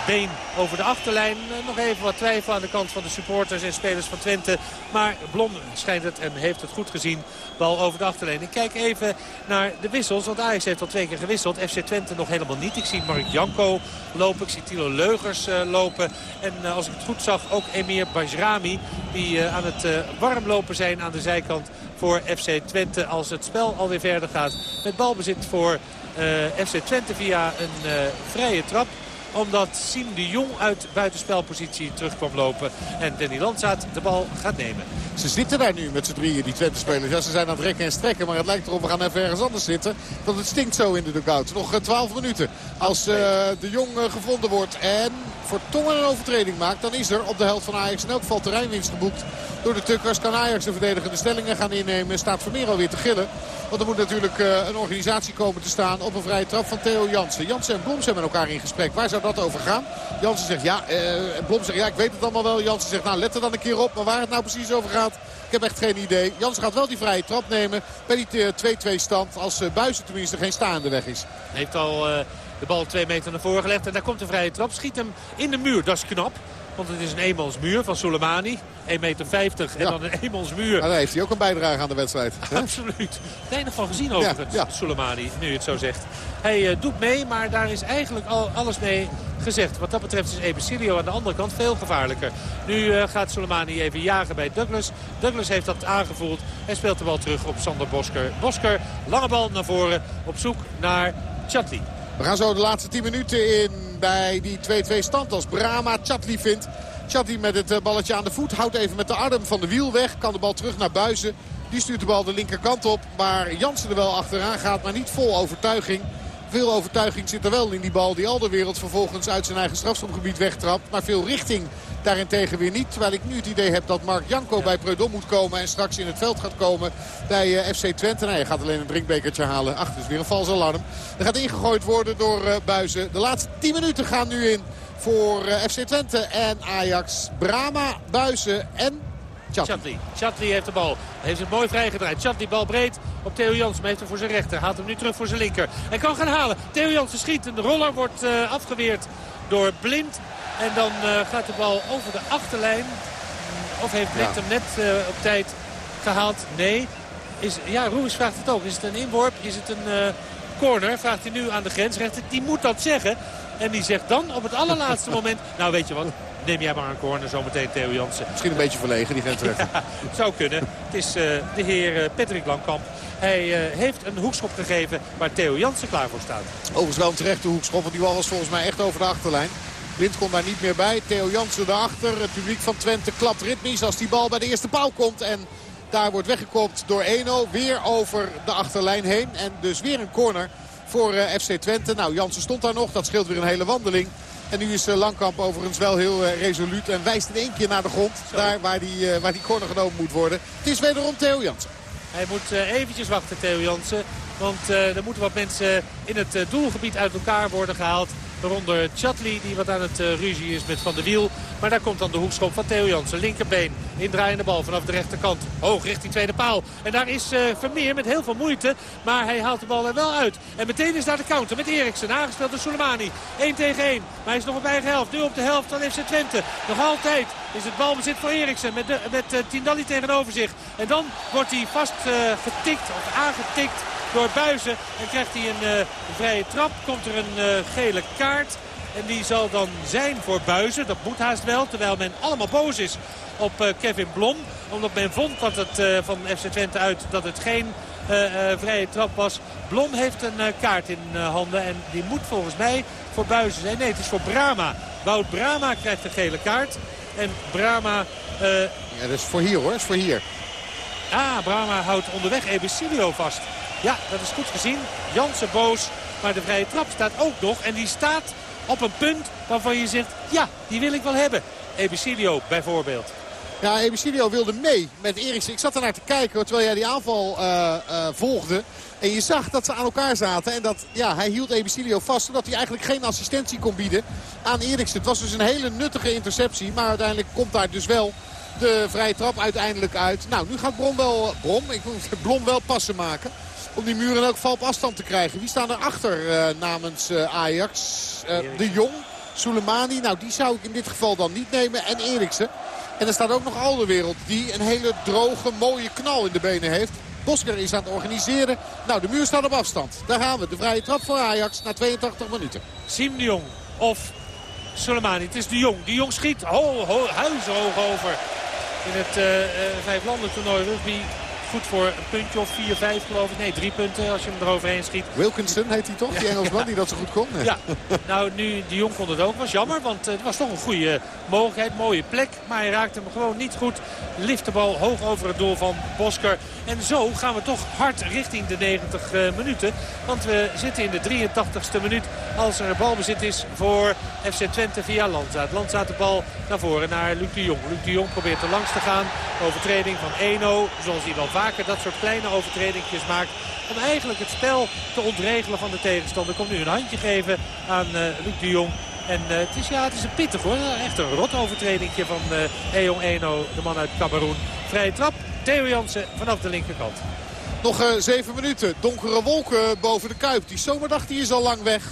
been over de achterlijn. Nog even wat twijfel aan de kant van de supporters en spelers van Twente. Maar Blom schijnt het en heeft het goed gezien. Bal over de achterlijn. Ik kijk even naar de wissels. Want Ajax heeft al twee keer gewisseld. FC Twente nog helemaal niet. Ik zie Mark Janko lopen. Ik zie Tilo Leugers uh, lopen. En uh, als ik het goed zag ook Emir Bajrami. Die aan het warm lopen zijn aan de zijkant voor FC Twente. Als het spel alweer verder gaat met balbezit voor FC Twente via een uh, vrije trap omdat Siem de Jong uit buitenspelpositie terug kwam lopen. En Danny Landzaat de bal gaat nemen. Ze zitten daar nu met z'n drieën, die Twente-spelers. Ja, ze zijn aan het rekken en strekken, maar het lijkt erop, we gaan even ergens anders zitten. Want het stinkt zo in de dugout. Nog 12 minuten. Als uh, de Jong gevonden wordt en voor Tongen een overtreding maakt... dan is er op de helft van Ajax in elk geval terreinwinst geboekt. Door de Tukkers kan Ajax de verdedigende stellingen gaan innemen. Staat Vermeer alweer te gillen. Want er moet natuurlijk uh, een organisatie komen te staan op een vrije trap van Theo Jansen. Jansen en Blom zijn met elkaar in gesprek. Waar zou dat over gaan? Jansen zegt ja. en Blom zegt ja, ik weet het allemaal wel. Jansen zegt nou, let er dan een keer op. Maar waar het nou precies over gaat... Ik heb echt geen idee. Jansen gaat wel die vrije trap nemen bij die 2-2 stand. Als uh, Buizen tenminste geen staande weg is. Heeft al de bal twee meter naar voren gelegd. En daar komt een vrije trap. Schiet hem in de muur. Dat is knap. Want het is een eenmansmuur van Soleimani. 1,50 meter en ja. dan een eenmansmuur. Maar dan heeft hij ook een bijdrage aan de wedstrijd. Absoluut. Weinig van gezien overigens, ja, ja. Soleimani, nu je het zo zegt. Hij uh, doet mee, maar daar is eigenlijk al alles mee gezegd. Wat dat betreft is Ebesilio aan de andere kant veel gevaarlijker. Nu uh, gaat Soleimani even jagen bij Douglas. Douglas heeft dat aangevoeld en speelt de bal terug op Sander Bosker. Bosker, lange bal naar voren, op zoek naar Chatli. We gaan zo de laatste 10 minuten in bij die 2-2 stand als Brama Chatli vindt. Chatli met het balletje aan de voet. Houdt even met de arm van de wiel weg. Kan de bal terug naar Buizen. Die stuurt de bal de linkerkant op. Maar Jansen er wel achteraan gaat. Maar niet vol overtuiging. Veel overtuiging zit er wel in die bal die Alderwereld vervolgens uit zijn eigen strafschopgebied wegtrapt. Maar veel richting daarentegen weer niet. Terwijl ik nu het idee heb dat Mark Janko bij Preudom moet komen. En straks in het veld gaat komen bij eh, FC Twente. Nee, hij gaat alleen een drinkbekertje halen. Ach, dus weer een vals alarm. Er gaat ingegooid worden door uh, Buizen. De laatste 10 minuten gaan nu in voor uh, FC Twente en Ajax. Brama, Buizen en Chatli. Chatli heeft de bal. Heeft het mooi vrijgedraaid. Chatli bal breed op Theo Jansen. Maar heeft hem voor zijn rechter. Haalt hem nu terug voor zijn linker. En kan gaan halen. Theo Jansen schiet. De roller wordt uh, afgeweerd door Blind. En dan uh, gaat de bal over de achterlijn. Of heeft Blind ja. hem net uh, op tijd gehaald? Nee. Is, ja, Ruiz vraagt het ook. Is het een inworp? Is het een corner? Vraagt hij nu aan de grensrechter. Die moet dat zeggen. En die zegt dan op het allerlaatste moment... Nou, weet je wat? Neem jij maar een corner zometeen Theo Jansen. Misschien een beetje verlegen die grensrechter. Ja, zou kunnen. Het is uh, de heer uh, Patrick Langkamp. Hij uh, heeft een hoekschop gegeven waar Theo Jansen klaar voor staat. Overigens wel een terechte hoekschop, want die bal was volgens mij echt over de achterlijn. Blind komt daar niet meer bij. Theo Jansen daarachter. Het publiek van Twente klapt ritmisch als die bal bij de eerste paal komt. En daar wordt weggekopt door Eno. Weer over de achterlijn heen. En dus weer een corner voor FC Twente. Nou, Jansen stond daar nog. Dat scheelt weer een hele wandeling. En nu is Langkamp overigens wel heel resoluut en wijst in één keer naar de grond. Daar waar die, waar die corner genomen moet worden. Het is wederom Theo Jansen. Hij moet eventjes wachten, Theo Jansen. Want er moeten wat mensen in het doelgebied uit elkaar worden gehaald. Waaronder Chatli die wat aan het uh, ruzie is met Van der Wiel. Maar daar komt dan de hoekschop van Theo Jansen. Linkerbeen, indraaiende bal vanaf de rechterkant. Hoog richting tweede paal. En daar is uh, Vermeer met heel veel moeite. Maar hij haalt de bal er wel uit. En meteen is daar de counter met Eriksen. Aangespeeld door Soleimani. 1 tegen 1. Maar hij is nog op eigen helft. Nu op de helft van FC Twente. Nog altijd is het balbezit voor Eriksen. Met, met uh, Tindalli tegenover zich. En dan wordt hij vast getikt of aangetikt door Buizen. En krijgt hij een uh, vrije trap. Komt er een uh, gele kaart. En die zal dan zijn voor Buizen. Dat moet haast wel. Terwijl men allemaal boos is op uh, Kevin Blom. Omdat men vond dat het van FC Twente uit dat het geen vrije trap was. Blom heeft een kaart in handen. En die moet volgens mij voor Buizen zijn. Nee, het is voor Brama. Wout Brama krijgt een gele kaart. En Brama... ja, dat is voor hier hoor. Dat is voor hier. Ah, Brama houdt onderweg Ebesilio vast. Ja, dat is goed gezien. Jansen boos. Maar de vrije trap staat ook nog. En die staat op een punt waarvan je zegt... ja, die wil ik wel hebben. Ebicilio bijvoorbeeld. Ja, Ebicilio wilde mee met Eriksen. Ik zat er naar te kijken terwijl jij die aanval uh, uh, volgde. En je zag dat ze aan elkaar zaten. En dat ja, hij hield Ebicilio vast. Zodat hij eigenlijk geen assistentie kon bieden aan Eriksen. Het was dus een hele nuttige interceptie. Maar uiteindelijk komt daar dus wel de vrije trap uiteindelijk uit. Nou, nu gaat Brom wel, Brom, ik moet Blom wel passen maken om die muur in elk geval op afstand te krijgen. Wie staan er achter uh, namens uh, Ajax? Uh, de Jong, Soleimani. Nou, die zou ik in dit geval dan niet nemen. En Eriksen. En er staat ook nog Alderwereld. Die een hele droge, mooie knal in de benen heeft. Bosker is aan het organiseren. Nou, de muur staat op afstand. Daar gaan we. De vrije trap voor Ajax na 82 minuten. Siem de Jong of Soleimani. Het is de Jong. De Jong schiet ho, ho, huizenhoog over. In het vijf landen toernooi rugby goed voor een puntje of 4, 5 geloof ik. Nee, drie punten als je hem eroverheen schiet. Wilkinson heet hij toch, die Engelsman die dat zo goed kon? Ja, nou nu de Jong kon het ook. was jammer, want het was toch een goede mogelijkheid. Mooie plek, maar hij raakte hem gewoon niet goed. Lift de bal hoog over het doel van Bosker. En zo gaan we toch hard richting de 90 uh, minuten. Want we zitten in de 83ste minuut als er balbezit is voor FC Twente via Landzaat. Landzaat de bal naar voren naar Luc de Jong. Luc de Jong probeert er langs te gaan. Overtreding van Eno, zoals hij wel vaker dat soort kleine overtredingjes maakt. Om eigenlijk het spel te ontregelen van de tegenstander. Komt nu een handje geven aan uh, Luc de Jong. En uh, het, is, ja, het is een pittig hoor. Echt een rot overtredingje van uh, Eno, de man uit Cameroen. Vrije trap, Theo Jansen vanaf de linkerkant. Nog zeven minuten. Donkere wolken boven de Kuip. Die zomerdag die is al lang weg.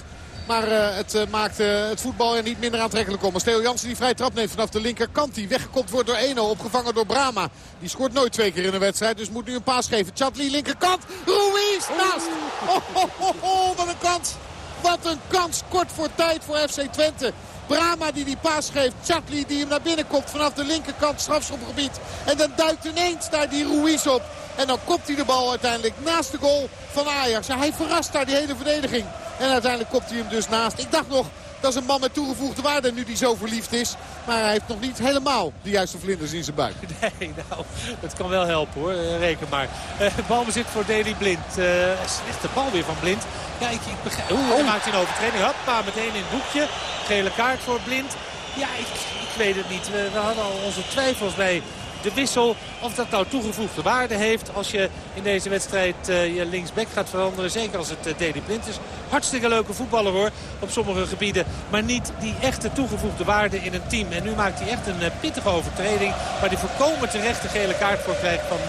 Maar uh, het uh, maakt uh, het voetbal er niet minder aantrekkelijk om. Als Theo Jansen die vrij trap neemt vanaf de linkerkant. Die weggekopt wordt door Eno. Opgevangen door Brama. Die scoort nooit twee keer in een wedstrijd. Dus moet nu een paas geven. Chatli linkerkant. Ruiz naast. Oh, oh, oh, wat een kans. Wat een kans. Kort voor tijd voor FC Twente. Brama die die paas geeft. Chatli die hem naar binnen komt vanaf de linkerkant strafschopgebied. En dan duikt ineens daar die Ruiz op. En dan kopt hij de bal uiteindelijk naast de goal van Ajax. hij verrast daar die hele verdediging. En uiteindelijk kopt hij hem dus naast. Ik dacht nog Dat is een man met toegevoegde waarde nu die zo verliefd is. Maar hij heeft nog niet helemaal de juiste vlinders in zijn buik. Nee, nou, dat kan wel helpen hoor. Eh, reken maar. Uh, balbezit voor Deli Blind. Uh, slechte bal weer van Blind. Ja, ik, ik begrijp... Oeh, hij maakt hij een overtreding. Hoppa, meteen in het boekje. Gele kaart voor Blind. Ja, ik, ik weet het niet. We, we hadden al onze twijfels bij de wissel. Of dat nou toegevoegde waarde heeft als je in deze wedstrijd uh, je linksback gaat veranderen. Zeker als het uh, Deli Blind is. Hartstikke leuke voetballer hoor op sommige gebieden. Maar niet die echte toegevoegde waarde in een team. En nu maakt hij echt een uh, pittige overtreding. Waar hij voorkomen terecht de gele kaart voor krijgt van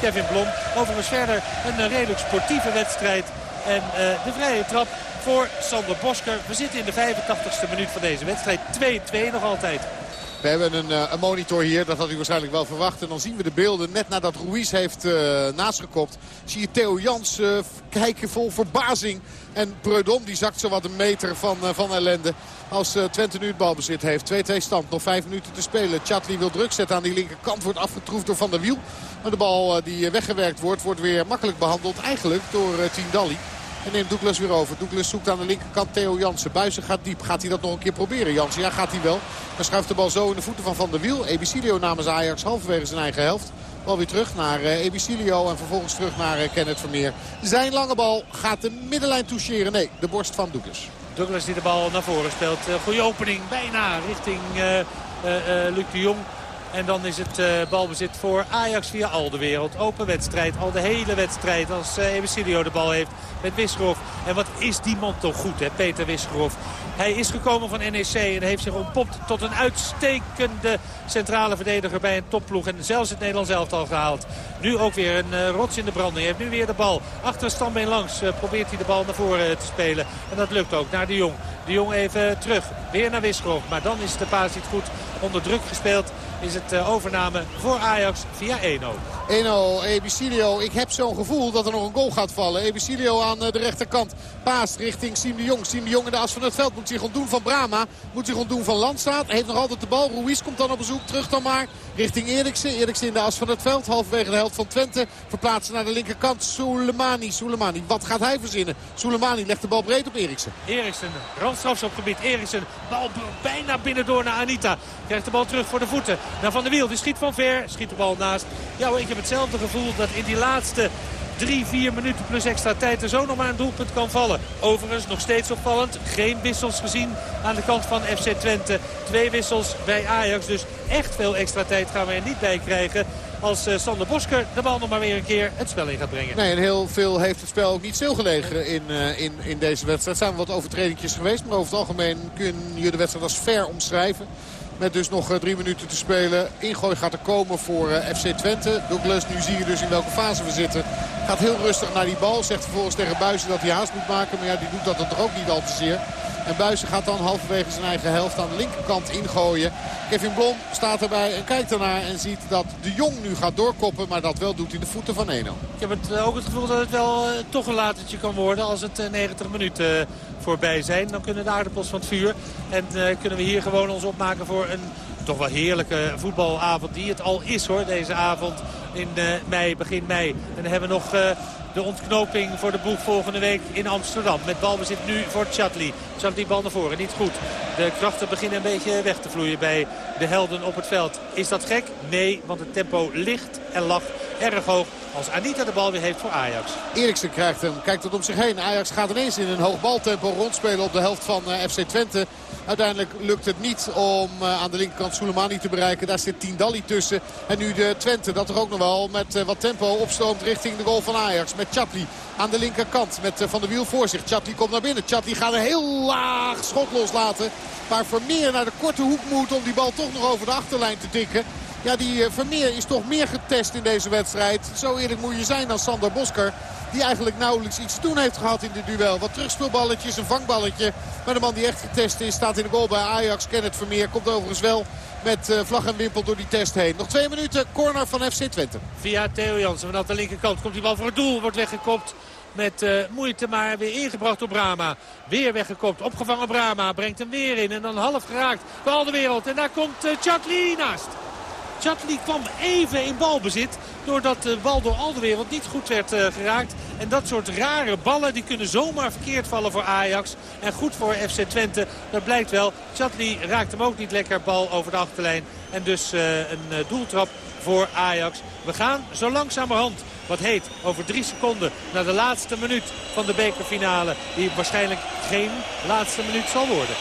Kevin Blom. Overigens verder een redelijk sportieve wedstrijd. En de vrije trap voor Sander Bosker. We zitten in de 85ste minuut van deze wedstrijd. 2-2 nog altijd. We hebben een, uh, een, monitor hier, dat had u waarschijnlijk wel verwacht. En dan zien we de beelden net nadat Ruiz heeft uh, naastgekopt. Zie je Theo Jans uh, kijken vol verbazing. En Preudom die zakt zo wat een meter van, van ellende. Als Twente nu het balbezit heeft. 2-2 stand, nog 5 minuten te spelen. Chatli wil druk zetten aan die linkerkant. Wordt afgetroefd door Van der Wiel. Maar de bal die weggewerkt wordt, wordt weer makkelijk behandeld. Eigenlijk door Tindalli. En neemt Douglas weer over. Douglas zoekt aan de linkerkant Theo Jansen. Buizen gaat diep. Gaat hij dat nog een keer proberen, Jansen? Ja, gaat hij wel. Dan schuift de bal zo in de voeten van Van der Wiel. Ebicilio namens Ajax halverwege zijn eigen helft. Bal weer terug naar uh, Ebicilio en vervolgens terug naar uh, Kenneth Vermeer. Zijn lange bal gaat de middenlijn toucheren. Nee, de borst van Douglas. Douglas die de bal naar voren speelt. Uh, goede opening, bijna richting Luc de Jong. En dan is het uh, balbezit voor Ajax via al de wereld. Open wedstrijd, al de hele wedstrijd als uh, Ebesilio de bal heeft met Wisgerhof. En wat is die man toch goed, hè, Peter Wisgerhof. Hij is gekomen van NEC en heeft zich ontpopt tot een uitstekende centrale verdediger bij een topploeg. En zelfs het Nederlands elftal gehaald. Nu ook weer een uh, rots in de branding. Hij heeft nu weer de bal. Achter het standbeen langs probeert hij de bal naar voren te spelen. En dat lukt ook naar de Jong. De Jong even terug. Weer naar Wisgerhof. Maar dan is de paas niet goed onder druk gespeeld is het eh, overname voor Ajax via 1-0. 1-0, Ebicilio. Ik heb zo'n gevoel dat er nog een goal gaat vallen. Ebicilio aan eh, de rechterkant. Paas richting Siem de Jong. Siem de Jong in de as van het veld moet zich ontdoen van Brama. Moet zich ontdoen van Landstraat. Heeft nog altijd de bal. Ruiz komt dan op bezoek. Terug dan maar richting Eriksen. Eriksen in de as van het veld. Halverwege de helft van Twente. Verplaatsen naar de linkerkant. Soleimani. Soleimani. Wat gaat hij verzinnen? Soleimani legt de bal breed op Eriksen. Eriksen. Randstrafschopgebied. Eriksen. Bal bijna binnendoor naar Anita. Krijgt de bal terug voor de voeten. Naar Van der Wiel. Die schiet van ver. Schiet de bal naast. Ja, ik heb hetzelfde gevoel dat in die laatste drie, vier minuten plus extra tijd er zo nog maar een doelpunt kan vallen. Overigens nog steeds opvallend. Geen wissels gezien aan de kant van FC Twente. Twee wissels bij Ajax. Dus echt veel extra tijd gaan we er niet bij krijgen als uh, Sander Bosker de bal nog maar weer een keer het spel in gaat brengen. Nee, en heel veel heeft het spel ook niet stilgelegen in, uh, in, in deze wedstrijd. Er zijn wat overtredingjes geweest, maar over het algemeen kun je de wedstrijd als ver omschrijven. Met dus nog eh, drie minuten te spelen. Ingooi gaat er komen voor eh, FC Twente. Douglas, nu zie je dus in welke fase we zitten. Gaat heel rustig naar die bal. Zegt vervolgens tegen Buizen dat hij haast moet maken. Maar ja, die doet dat dan toch ook niet al te zeer. En Buizen gaat dan halverwege zijn eigen helft aan de linkerkant ingooien. Kevin Blom staat erbij en kijkt ernaar en ziet dat de Jong nu gaat doorkoppen. Maar dat wel doet in de voeten van Eno. Ik heb het, ook het gevoel dat het wel toch een latertje kan worden als het uh, 90 minuten voorbij zijn. Dan kunnen de aardappels van het vuur. En uh, kunnen we hier gewoon ons opmaken voor een toch wel heerlijke voetbalavond die het al is hoor. Deze avond in uh, mei, begin mei. En dan hebben we nog uh, de ontknoping voor de boeg volgende week in Amsterdam. Met balbezit nu voor Chatli. Chatli bal naar voren, niet goed. De krachten beginnen een beetje weg te vloeien bij de helden op het veld. Is dat gek? Nee, want het tempo ligt en lag erg hoog als Anita de bal weer heeft voor Ajax. Eriksen krijgt hem, kijkt het om zich heen. Ajax gaat ineens in een hoog baltempo rondspelen op de helft van uh, FC Twente. Uiteindelijk lukt het niet om uh, aan de linkerkant Soleimani te bereiken. Daar zit Tindalli tussen. En nu de Twente dat er ook nog wel met uh, wat tempo opstoomt richting de goal van Ajax. Met Chapli aan de linkerkant met Van der Wiel voor zich. Chapli komt naar binnen. Chapli gaat een heel laag schot loslaten. Maar Vermeer naar de korte hoek moet om die bal toch nog over de achterlijn te tikken. Ja, die Vermeer is toch meer getest in deze wedstrijd. Zo eerlijk moet je zijn als Sander Bosker. Die eigenlijk nauwelijks iets te doen heeft gehad in dit duel. Wat terugspeelballetjes, een vangballetje. Maar de man die echt getest is staat in de goal bij Ajax. Kenneth Vermeer komt overigens wel met uh, vlag en wimpel door die test heen. Nog twee minuten, corner van FC Twente. Via Theo Jansen vanaf de linkerkant komt die bal voor het doel. Wordt weggekopt met uh, moeite, maar weer ingebracht door Brama. Weer weggekopt, opgevangen Brama. Brengt hem weer in en dan half geraakt. Bal de wereld en daar komt uh, naast. Chatli kwam even in balbezit. Doordat de bal door al de niet goed werd uh, geraakt. En dat soort rare ballen die kunnen zomaar verkeerd vallen voor Ajax. En goed voor FC Twente. Dat blijkt wel. Chatli raakt hem ook niet lekker. Bal over de achterlijn. En dus uh, een doeltrap voor Ajax. We gaan zo langzamerhand wat heet over drie seconden naar de laatste minuut van de bekerfinale. Die waarschijnlijk geen laatste minuut zal worden.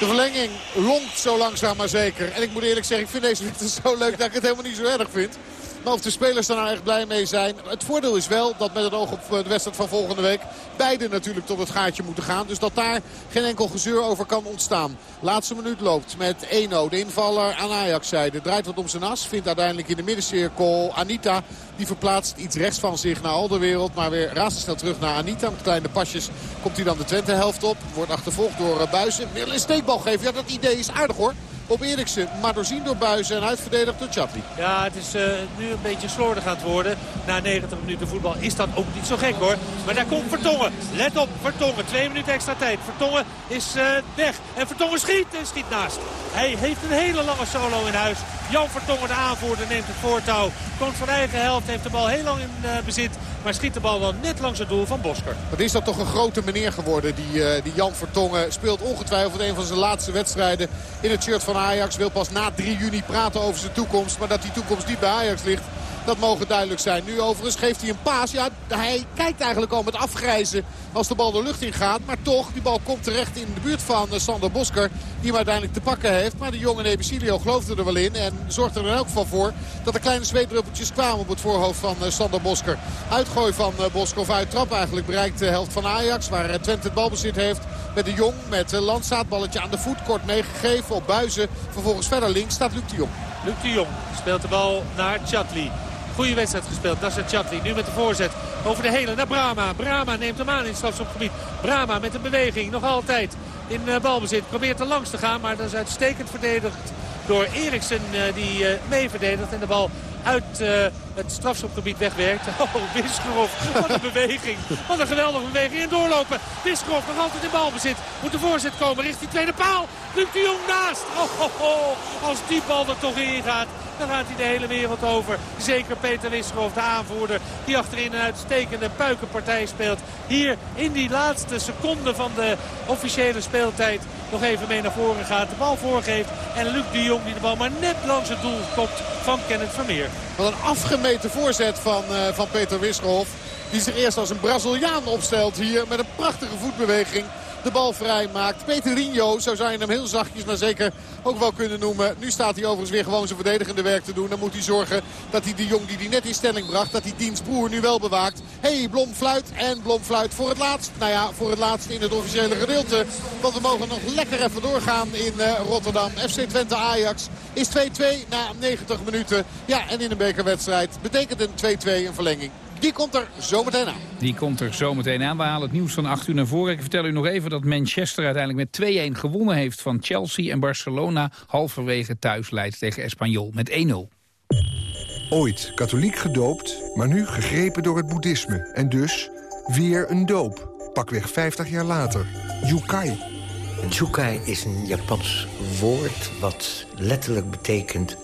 De verlenging lonkt zo langzaam maar zeker. En ik moet eerlijk zeggen, ik vind deze wedstrijd zo leuk dat ik het helemaal niet zo erg vind. Maar of de spelers er nou echt blij mee zijn. Het voordeel is wel dat met het oog op de wedstrijd van volgende week... beide natuurlijk tot het gaatje moeten gaan. Dus dat daar geen enkel gezeur over kan ontstaan. Laatste minuut loopt met 1-0. De invaller aan Ajax-zijde draait wat om zijn as. Vindt uiteindelijk in de middencirkel Anita. Die verplaatst iets rechts van zich naar Alderwereld. Maar weer razendsnel terug naar Anita. Met kleine pasjes komt hij dan de Twente-helft op. Wordt achtervolgd door Buizen. Wil een steekbal geven. Ja, dat idee is aardig hoor op Eriksen. Maar doorzien door Buizen en uitverdedigd door Chatli. Ja, het is uh, nu een beetje slordig aan het worden. Na 90 minuten voetbal is dat ook niet zo gek hoor. Maar daar komt Vertongen. Let op, Vertongen. Twee minuten extra tijd. Vertongen is uh, weg. En Vertongen schiet en schiet naast. Hij heeft een hele lange solo in huis. Jan Vertongen, de aanvoerder, neemt het voortouw. Komt van eigen helft, heeft de bal heel lang in uh, bezit. Maar schiet de bal dan net langs het doel van Bosker. Wat is dat toch een grote meneer geworden, die, uh, die Jan Vertongen. Speelt ongetwijfeld een van zijn laatste wedstrijden in het shirt van Ajax. Wil pas na 3 juni praten over zijn toekomst. Maar dat die toekomst niet bij Ajax ligt, dat mogen duidelijk zijn. Nu overigens geeft hij een paas. Ja, hij kijkt eigenlijk al met afgrijzen als de bal de lucht in gaat. Maar toch, die bal komt terecht in de buurt van Sander Bosker. Die hem uiteindelijk te pakken heeft. Maar de jonge Nebicilio geloofde er wel in. En zorgde er in elk geval voor dat er kleine zweetdruppeltjes kwamen op het voorhoofd van Sander Bosker. Uitgooi van Bosker of uittrap eigenlijk bereikt de helft van Ajax. Waar Twente het balbezit heeft met de Jong. Met Landsaat. Balletje aan de voet. Kort meegegeven op Buizen. Vervolgens verder links staat Luc de Jong. Luc de Jong speelt de bal naar Chatli. Goede wedstrijd gespeeld. Nasser Chatli nu met de voorzet over de hele naar Brama. Brama neemt hem aan in strafschopgebied. Brama met een beweging nog altijd in uh, balbezit. Probeert er langs te gaan, maar dat is uitstekend verdedigd door Eriksen uh, die uh, mee verdedigt. En de bal uit het strafschopgebied wegwerkt. Oh, Wisgerhoff, wat een beweging. Wat een geweldige beweging. En doorlopen. Wisgerhoff nog altijd in balbezit. Moet de voorzet komen richting tweede paal. Luc de Jong naast. Oh, oh. Als die bal er toch in gaat, dan gaat hij de hele wereld over. Zeker Peter Wisgerhoff, de aanvoerder, die achterin een uitstekende puikenpartij speelt. Hier in die laatste seconde van de officiële speeltijd nog even mee naar voren gaat. De bal voorgeeft. En Luc de Jong die de bal maar net langs het doel kopt van Kenneth Vermeer. Wat een afgemeten voorzet van, uh, van Peter Wisgerhoff. Die zich eerst als een Braziliaan opstelt hier met een prachtige voetbeweging de bal vrij maakt. Peterinho, zo zou je hem heel zachtjes maar zeker ook wel kunnen noemen. Nu staat hij overigens weer gewoon zijn verdedigende werk te doen. Dan moet hij zorgen dat hij de jong die hij net in stelling bracht, dat hij diens broer nu wel bewaakt. hey, Blom fluit en Blom fluit voor het laatst. Nou ja, voor het laatst in het officiële gedeelte. Want we mogen nog lekker even doorgaan in uh, Rotterdam. FC Twente Ajax is 2-2 na 90 minuten. Ja, en in een bekerwedstrijd betekent een 2-2 een verlenging. Die komt er zometeen aan. Die komt er zometeen aan. We halen het nieuws van 8 uur naar voren. Ik vertel u nog even dat Manchester uiteindelijk met 2-1 gewonnen heeft van Chelsea. En Barcelona halverwege thuis leidt tegen Espanyol met 1-0. Ooit katholiek gedoopt, maar nu gegrepen door het boeddhisme. En dus weer een doop. Pakweg 50 jaar later. Yukai. Jukai is een Japans woord wat letterlijk betekent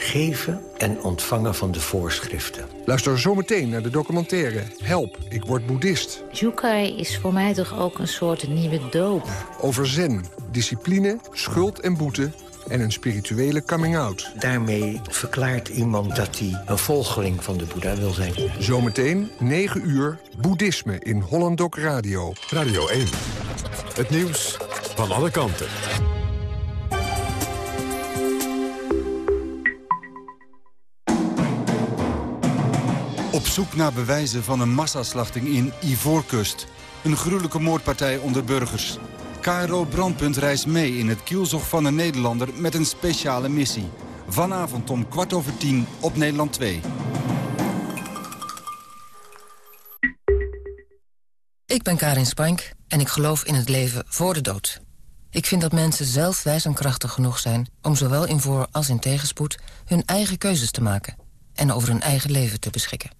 geven en ontvangen van de voorschriften. Luister zometeen naar de documentaire Help, ik word boeddhist. Jukai is voor mij toch ook een soort nieuwe doop. Over zen, discipline, schuld en boete en een spirituele coming-out. Daarmee verklaart iemand dat hij een volgeling van de Boeddha wil zijn. Zometeen 9 uur boeddhisme in Hollandok Radio. Radio 1. Het nieuws van alle kanten. Op zoek naar bewijzen van een massaslachting in Ivoorkust. Een gruwelijke moordpartij onder burgers. KRO Brandpunt reist mee in het kielzog van een Nederlander met een speciale missie. Vanavond om kwart over tien op Nederland 2. Ik ben Karin Spank en ik geloof in het leven voor de dood. Ik vind dat mensen zelf wijs en krachtig genoeg zijn... om zowel in voor- als in tegenspoed hun eigen keuzes te maken... en over hun eigen leven te beschikken.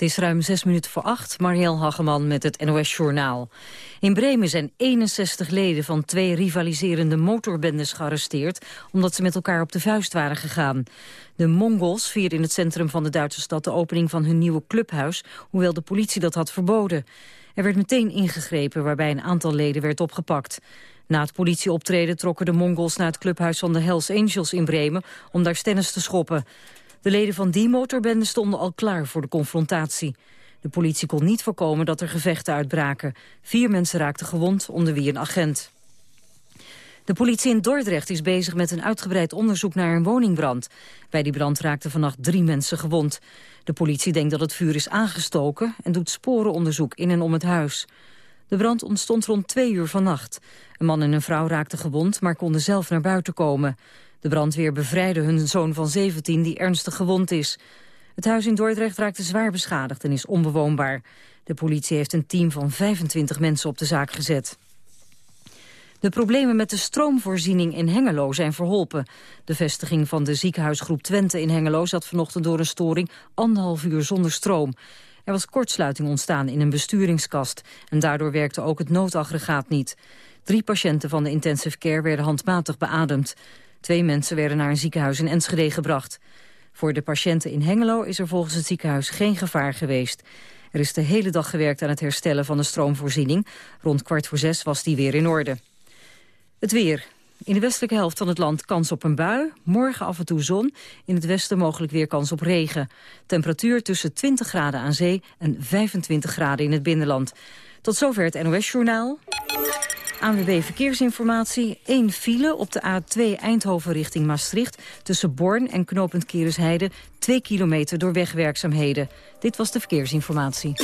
Het is ruim zes minuten voor acht. Marielle Hageman met het NOS Journaal. In Bremen zijn 61 leden van twee rivaliserende motorbendes gearresteerd... omdat ze met elkaar op de vuist waren gegaan. De Mongols vierden in het centrum van de Duitse stad... de opening van hun nieuwe clubhuis, hoewel de politie dat had verboden. Er werd meteen ingegrepen waarbij een aantal leden werd opgepakt. Na het politieoptreden trokken de Mongols naar het clubhuis van de Hells Angels in Bremen... om daar stennis te schoppen. De leden van die motorbende stonden al klaar voor de confrontatie. De politie kon niet voorkomen dat er gevechten uitbraken. Vier mensen raakten gewond, onder wie een agent. De politie in Dordrecht is bezig met een uitgebreid onderzoek naar een woningbrand. Bij die brand raakten vannacht drie mensen gewond. De politie denkt dat het vuur is aangestoken en doet sporenonderzoek in en om het huis. De brand ontstond rond twee uur vannacht. Een man en een vrouw raakten gewond, maar konden zelf naar buiten komen. De brandweer bevrijdde hun zoon van 17 die ernstig gewond is. Het huis in Dordrecht raakte zwaar beschadigd en is onbewoonbaar. De politie heeft een team van 25 mensen op de zaak gezet. De problemen met de stroomvoorziening in Hengelo zijn verholpen. De vestiging van de ziekenhuisgroep Twente in Hengelo zat vanochtend door een storing anderhalf uur zonder stroom. Er was kortsluiting ontstaan in een besturingskast en daardoor werkte ook het noodaggregaat niet. Drie patiënten van de intensive care werden handmatig beademd. Twee mensen werden naar een ziekenhuis in Enschede gebracht. Voor de patiënten in Hengelo is er volgens het ziekenhuis geen gevaar geweest. Er is de hele dag gewerkt aan het herstellen van de stroomvoorziening. Rond kwart voor zes was die weer in orde. Het weer. In de westelijke helft van het land kans op een bui. Morgen af en toe zon. In het westen mogelijk weer kans op regen. Temperatuur tussen 20 graden aan zee en 25 graden in het binnenland. Tot zover het NOS-journaal. ANWB Verkeersinformatie. Eén file op de A2 Eindhoven richting Maastricht... tussen Born en knooppunt Kierisheide. Twee kilometer door wegwerkzaamheden. Dit was de verkeersinformatie.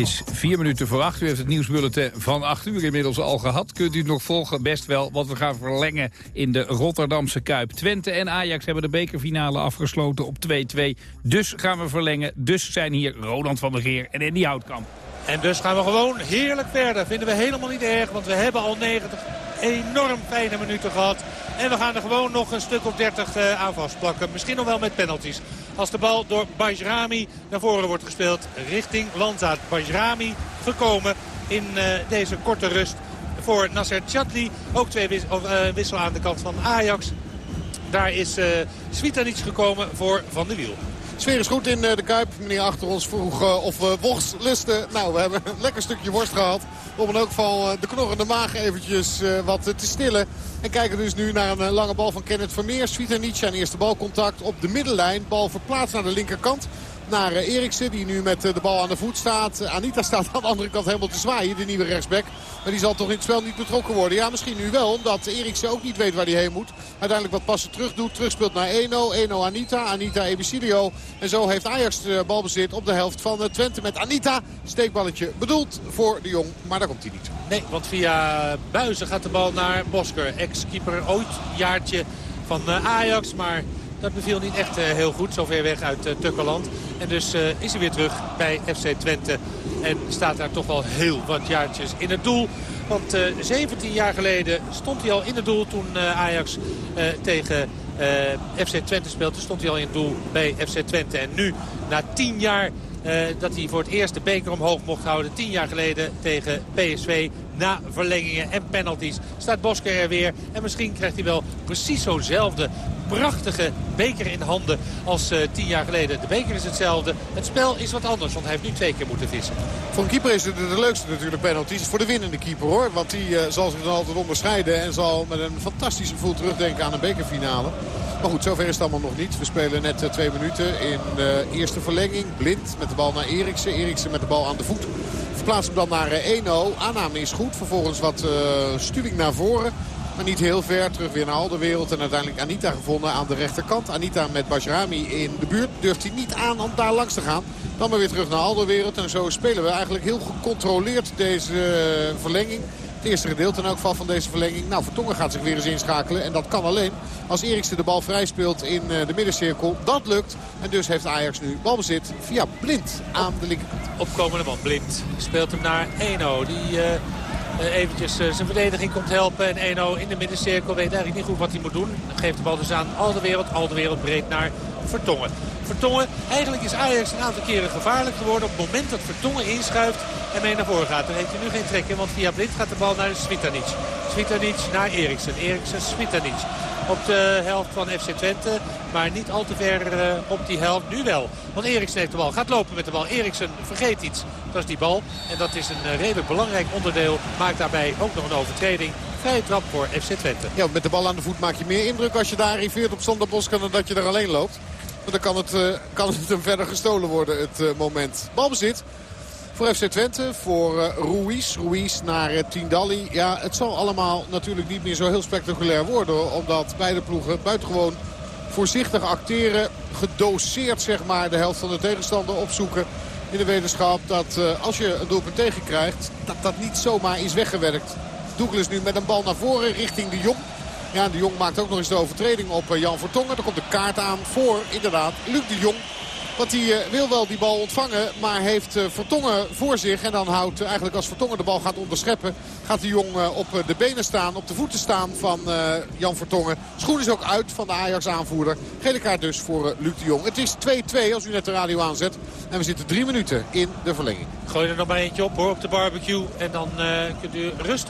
Is vier minuten voor acht. U heeft het nieuwsbulletin van acht uur inmiddels al gehad. Kunt u het nog volgen? Best wel, want we gaan verlengen in de Rotterdamse Kuip. Twente en Ajax hebben de bekerfinale afgesloten op 2-2. Dus gaan we verlengen. Dus zijn hier Roland van der Geer en Andy Houtkamp. En dus gaan we gewoon heerlijk verder. Vinden we helemaal niet erg, want we hebben al 90 enorm fijne minuten gehad. En we gaan er gewoon nog een stuk of 30 uh, aan vastplakken. Misschien nog wel met penalties. Als de bal door Bajrami naar voren wordt gespeeld richting Lanza. Bajrami gekomen in uh, deze korte rust voor Nasser Chatli. Ook twee of, uh, wissel aan de kant van Ajax. Daar is uh, Svitanic gekomen voor Van de Wiel. Sfeer is goed in de Kuip. Meneer achter ons vroeg uh, of we worst lusten. Nou, we hebben een lekker stukje worst gehad. Om dan ook van de knorrende maag eventjes wat te stillen. En kijken dus nu naar een lange bal van Kenneth Vermeer. Svitanic aan eerste balcontact op de middenlijn. Bal verplaatst naar de linkerkant naar Eriksen. Die nu met de bal aan de voet staat. Anita staat aan de andere kant helemaal te zwaaien. De nieuwe rechtsback. Maar die zal toch in het spel niet betrokken worden. Ja, misschien nu wel. Omdat Eriksen ook niet weet waar hij heen moet. Uiteindelijk wat passen terug doet. Terugspeelt naar Eno. Eno Anita. Anita Ebicilio. En zo heeft Ajax de balbezit op de helft van Twente met Anita. Steekballetje bedoeld voor de Jong. Maar daar komt hij niet. Nee, want via Buizen gaat de bal naar Bosker. Ex-keeper ooit jaartje van Ajax. Maar dat beviel niet echt uh, heel goed, zo ver weg uit uh, Tukkerland. En dus uh, is hij weer terug bij FC Twente. En staat daar toch wel heel wat jaartjes in het doel. Want 17 jaar geleden stond hij al in het doel toen Ajax tegen FC Twente speelde. Stond hij al in het doel bij FC Twente. En nu, na 10 jaar dat hij voor het eerst de beker omhoog mocht houden. Tien jaar geleden tegen PSV. Na verlengingen en penalties staat Bosker er weer. En misschien krijgt hij wel precies zo'nzelfde prachtige beker in handen als uh, tien jaar geleden. De beker is hetzelfde. Het spel is wat anders, want hij heeft nu twee keer moeten vissen. Voor een keeper is het de leukste natuurlijk penalties. Voor de winnende keeper hoor. Want die uh, zal zich dan altijd onderscheiden. En zal met een fantastisch gevoel terugdenken aan een bekerfinale. Maar goed, zover is het allemaal nog niet. We spelen net uh, twee minuten in de eerste verlenging. Blind met de bal naar Eriksen. Eriksen met de bal aan de voet. Verplaatst hem dan naar 1-0. Aanname is goed. Vervolgens wat stuwing naar voren. Maar niet heel ver. Terug weer naar Alderwereld. En uiteindelijk Anita gevonden aan de rechterkant. Anita met Bajrami in de buurt. Durft hij niet aan om daar langs te gaan. Dan maar weer terug naar Alderwereld. En zo spelen we eigenlijk heel gecontroleerd deze verlenging. Het eerste gedeelte in elk geval van deze verlenging. Nou, Vertongen gaat zich weer eens inschakelen. En dat kan alleen als Eriksen de bal vrij speelt in de middencirkel. Dat lukt. En dus heeft Ajax nu balbezit via Blind aan de linkerkant. Opkomende man Blind speelt hem naar Eno. Die... Uh uh, eventjes zijn verdediging komt helpen. En 1-0 in de middencirkel weet eigenlijk niet goed wat hij moet doen. Geeft de bal dus aan al de wereld. Al de wereld breed naar Vertongen. Vertongen, eigenlijk is Ajax een aantal keren gevaarlijk geworden. Op het moment dat Vertongen inschuift en mee naar voren gaat. Dan heeft hij nu geen trek in, want via Blind gaat de bal naar Svitanic. Svitanic naar Eriksen. Eriksen, Svitanic op de helft van FC Twente. Maar niet al te ver uh, op die helft. Nu wel. Want Eriksen heeft de bal. Gaat lopen met de bal. Eriksen vergeet iets. Dat is die bal. En dat is een uh, redelijk belangrijk onderdeel. Maakt daarbij ook nog een overtreding. Vrije trap voor FC Twente. Ja, met de bal aan de voet maak je meer indruk als je daar arriveert op Sander Boskan dan dat je er alleen loopt. Dan kan het, uh, kan het hem verder gestolen worden, het moment. Balbezit voor FC Twente, voor uh, Ruiz. Ruiz naar uh, Tindalli. Ja, het zal allemaal natuurlijk niet meer zo heel spectaculair worden. Omdat beide ploegen buitengewoon voorzichtig acteren. Gedoseerd zeg maar de helft van de tegenstander opzoeken. In de wetenschap dat als je een doelpunt tegenkrijgt, dat dat niet zomaar is weggewerkt. Douglas nu met een bal naar voren richting de Jong. Ja, de Jong maakt ook nog eens de overtreding op Jan Vertongen. Er komt de kaart aan voor inderdaad Luc de Jong. Want hij uh, wil wel die bal ontvangen, maar heeft uh, Vertongen voor zich. En dan houdt eigenlijk als Vertongen de bal gaat onderscheppen... gaat de jong op de benen staan, op de voeten staan van Jan Vertongen. Schoen is ook uit van de Ajax-aanvoerder. Gele kaart dus voor Luc de Jong. Het is 2-2 als u net de radio aanzet. En we zitten drie minuten in de verlenging. Gooi er nog maar eentje op hoor, op de barbecue. En dan kunt u rustig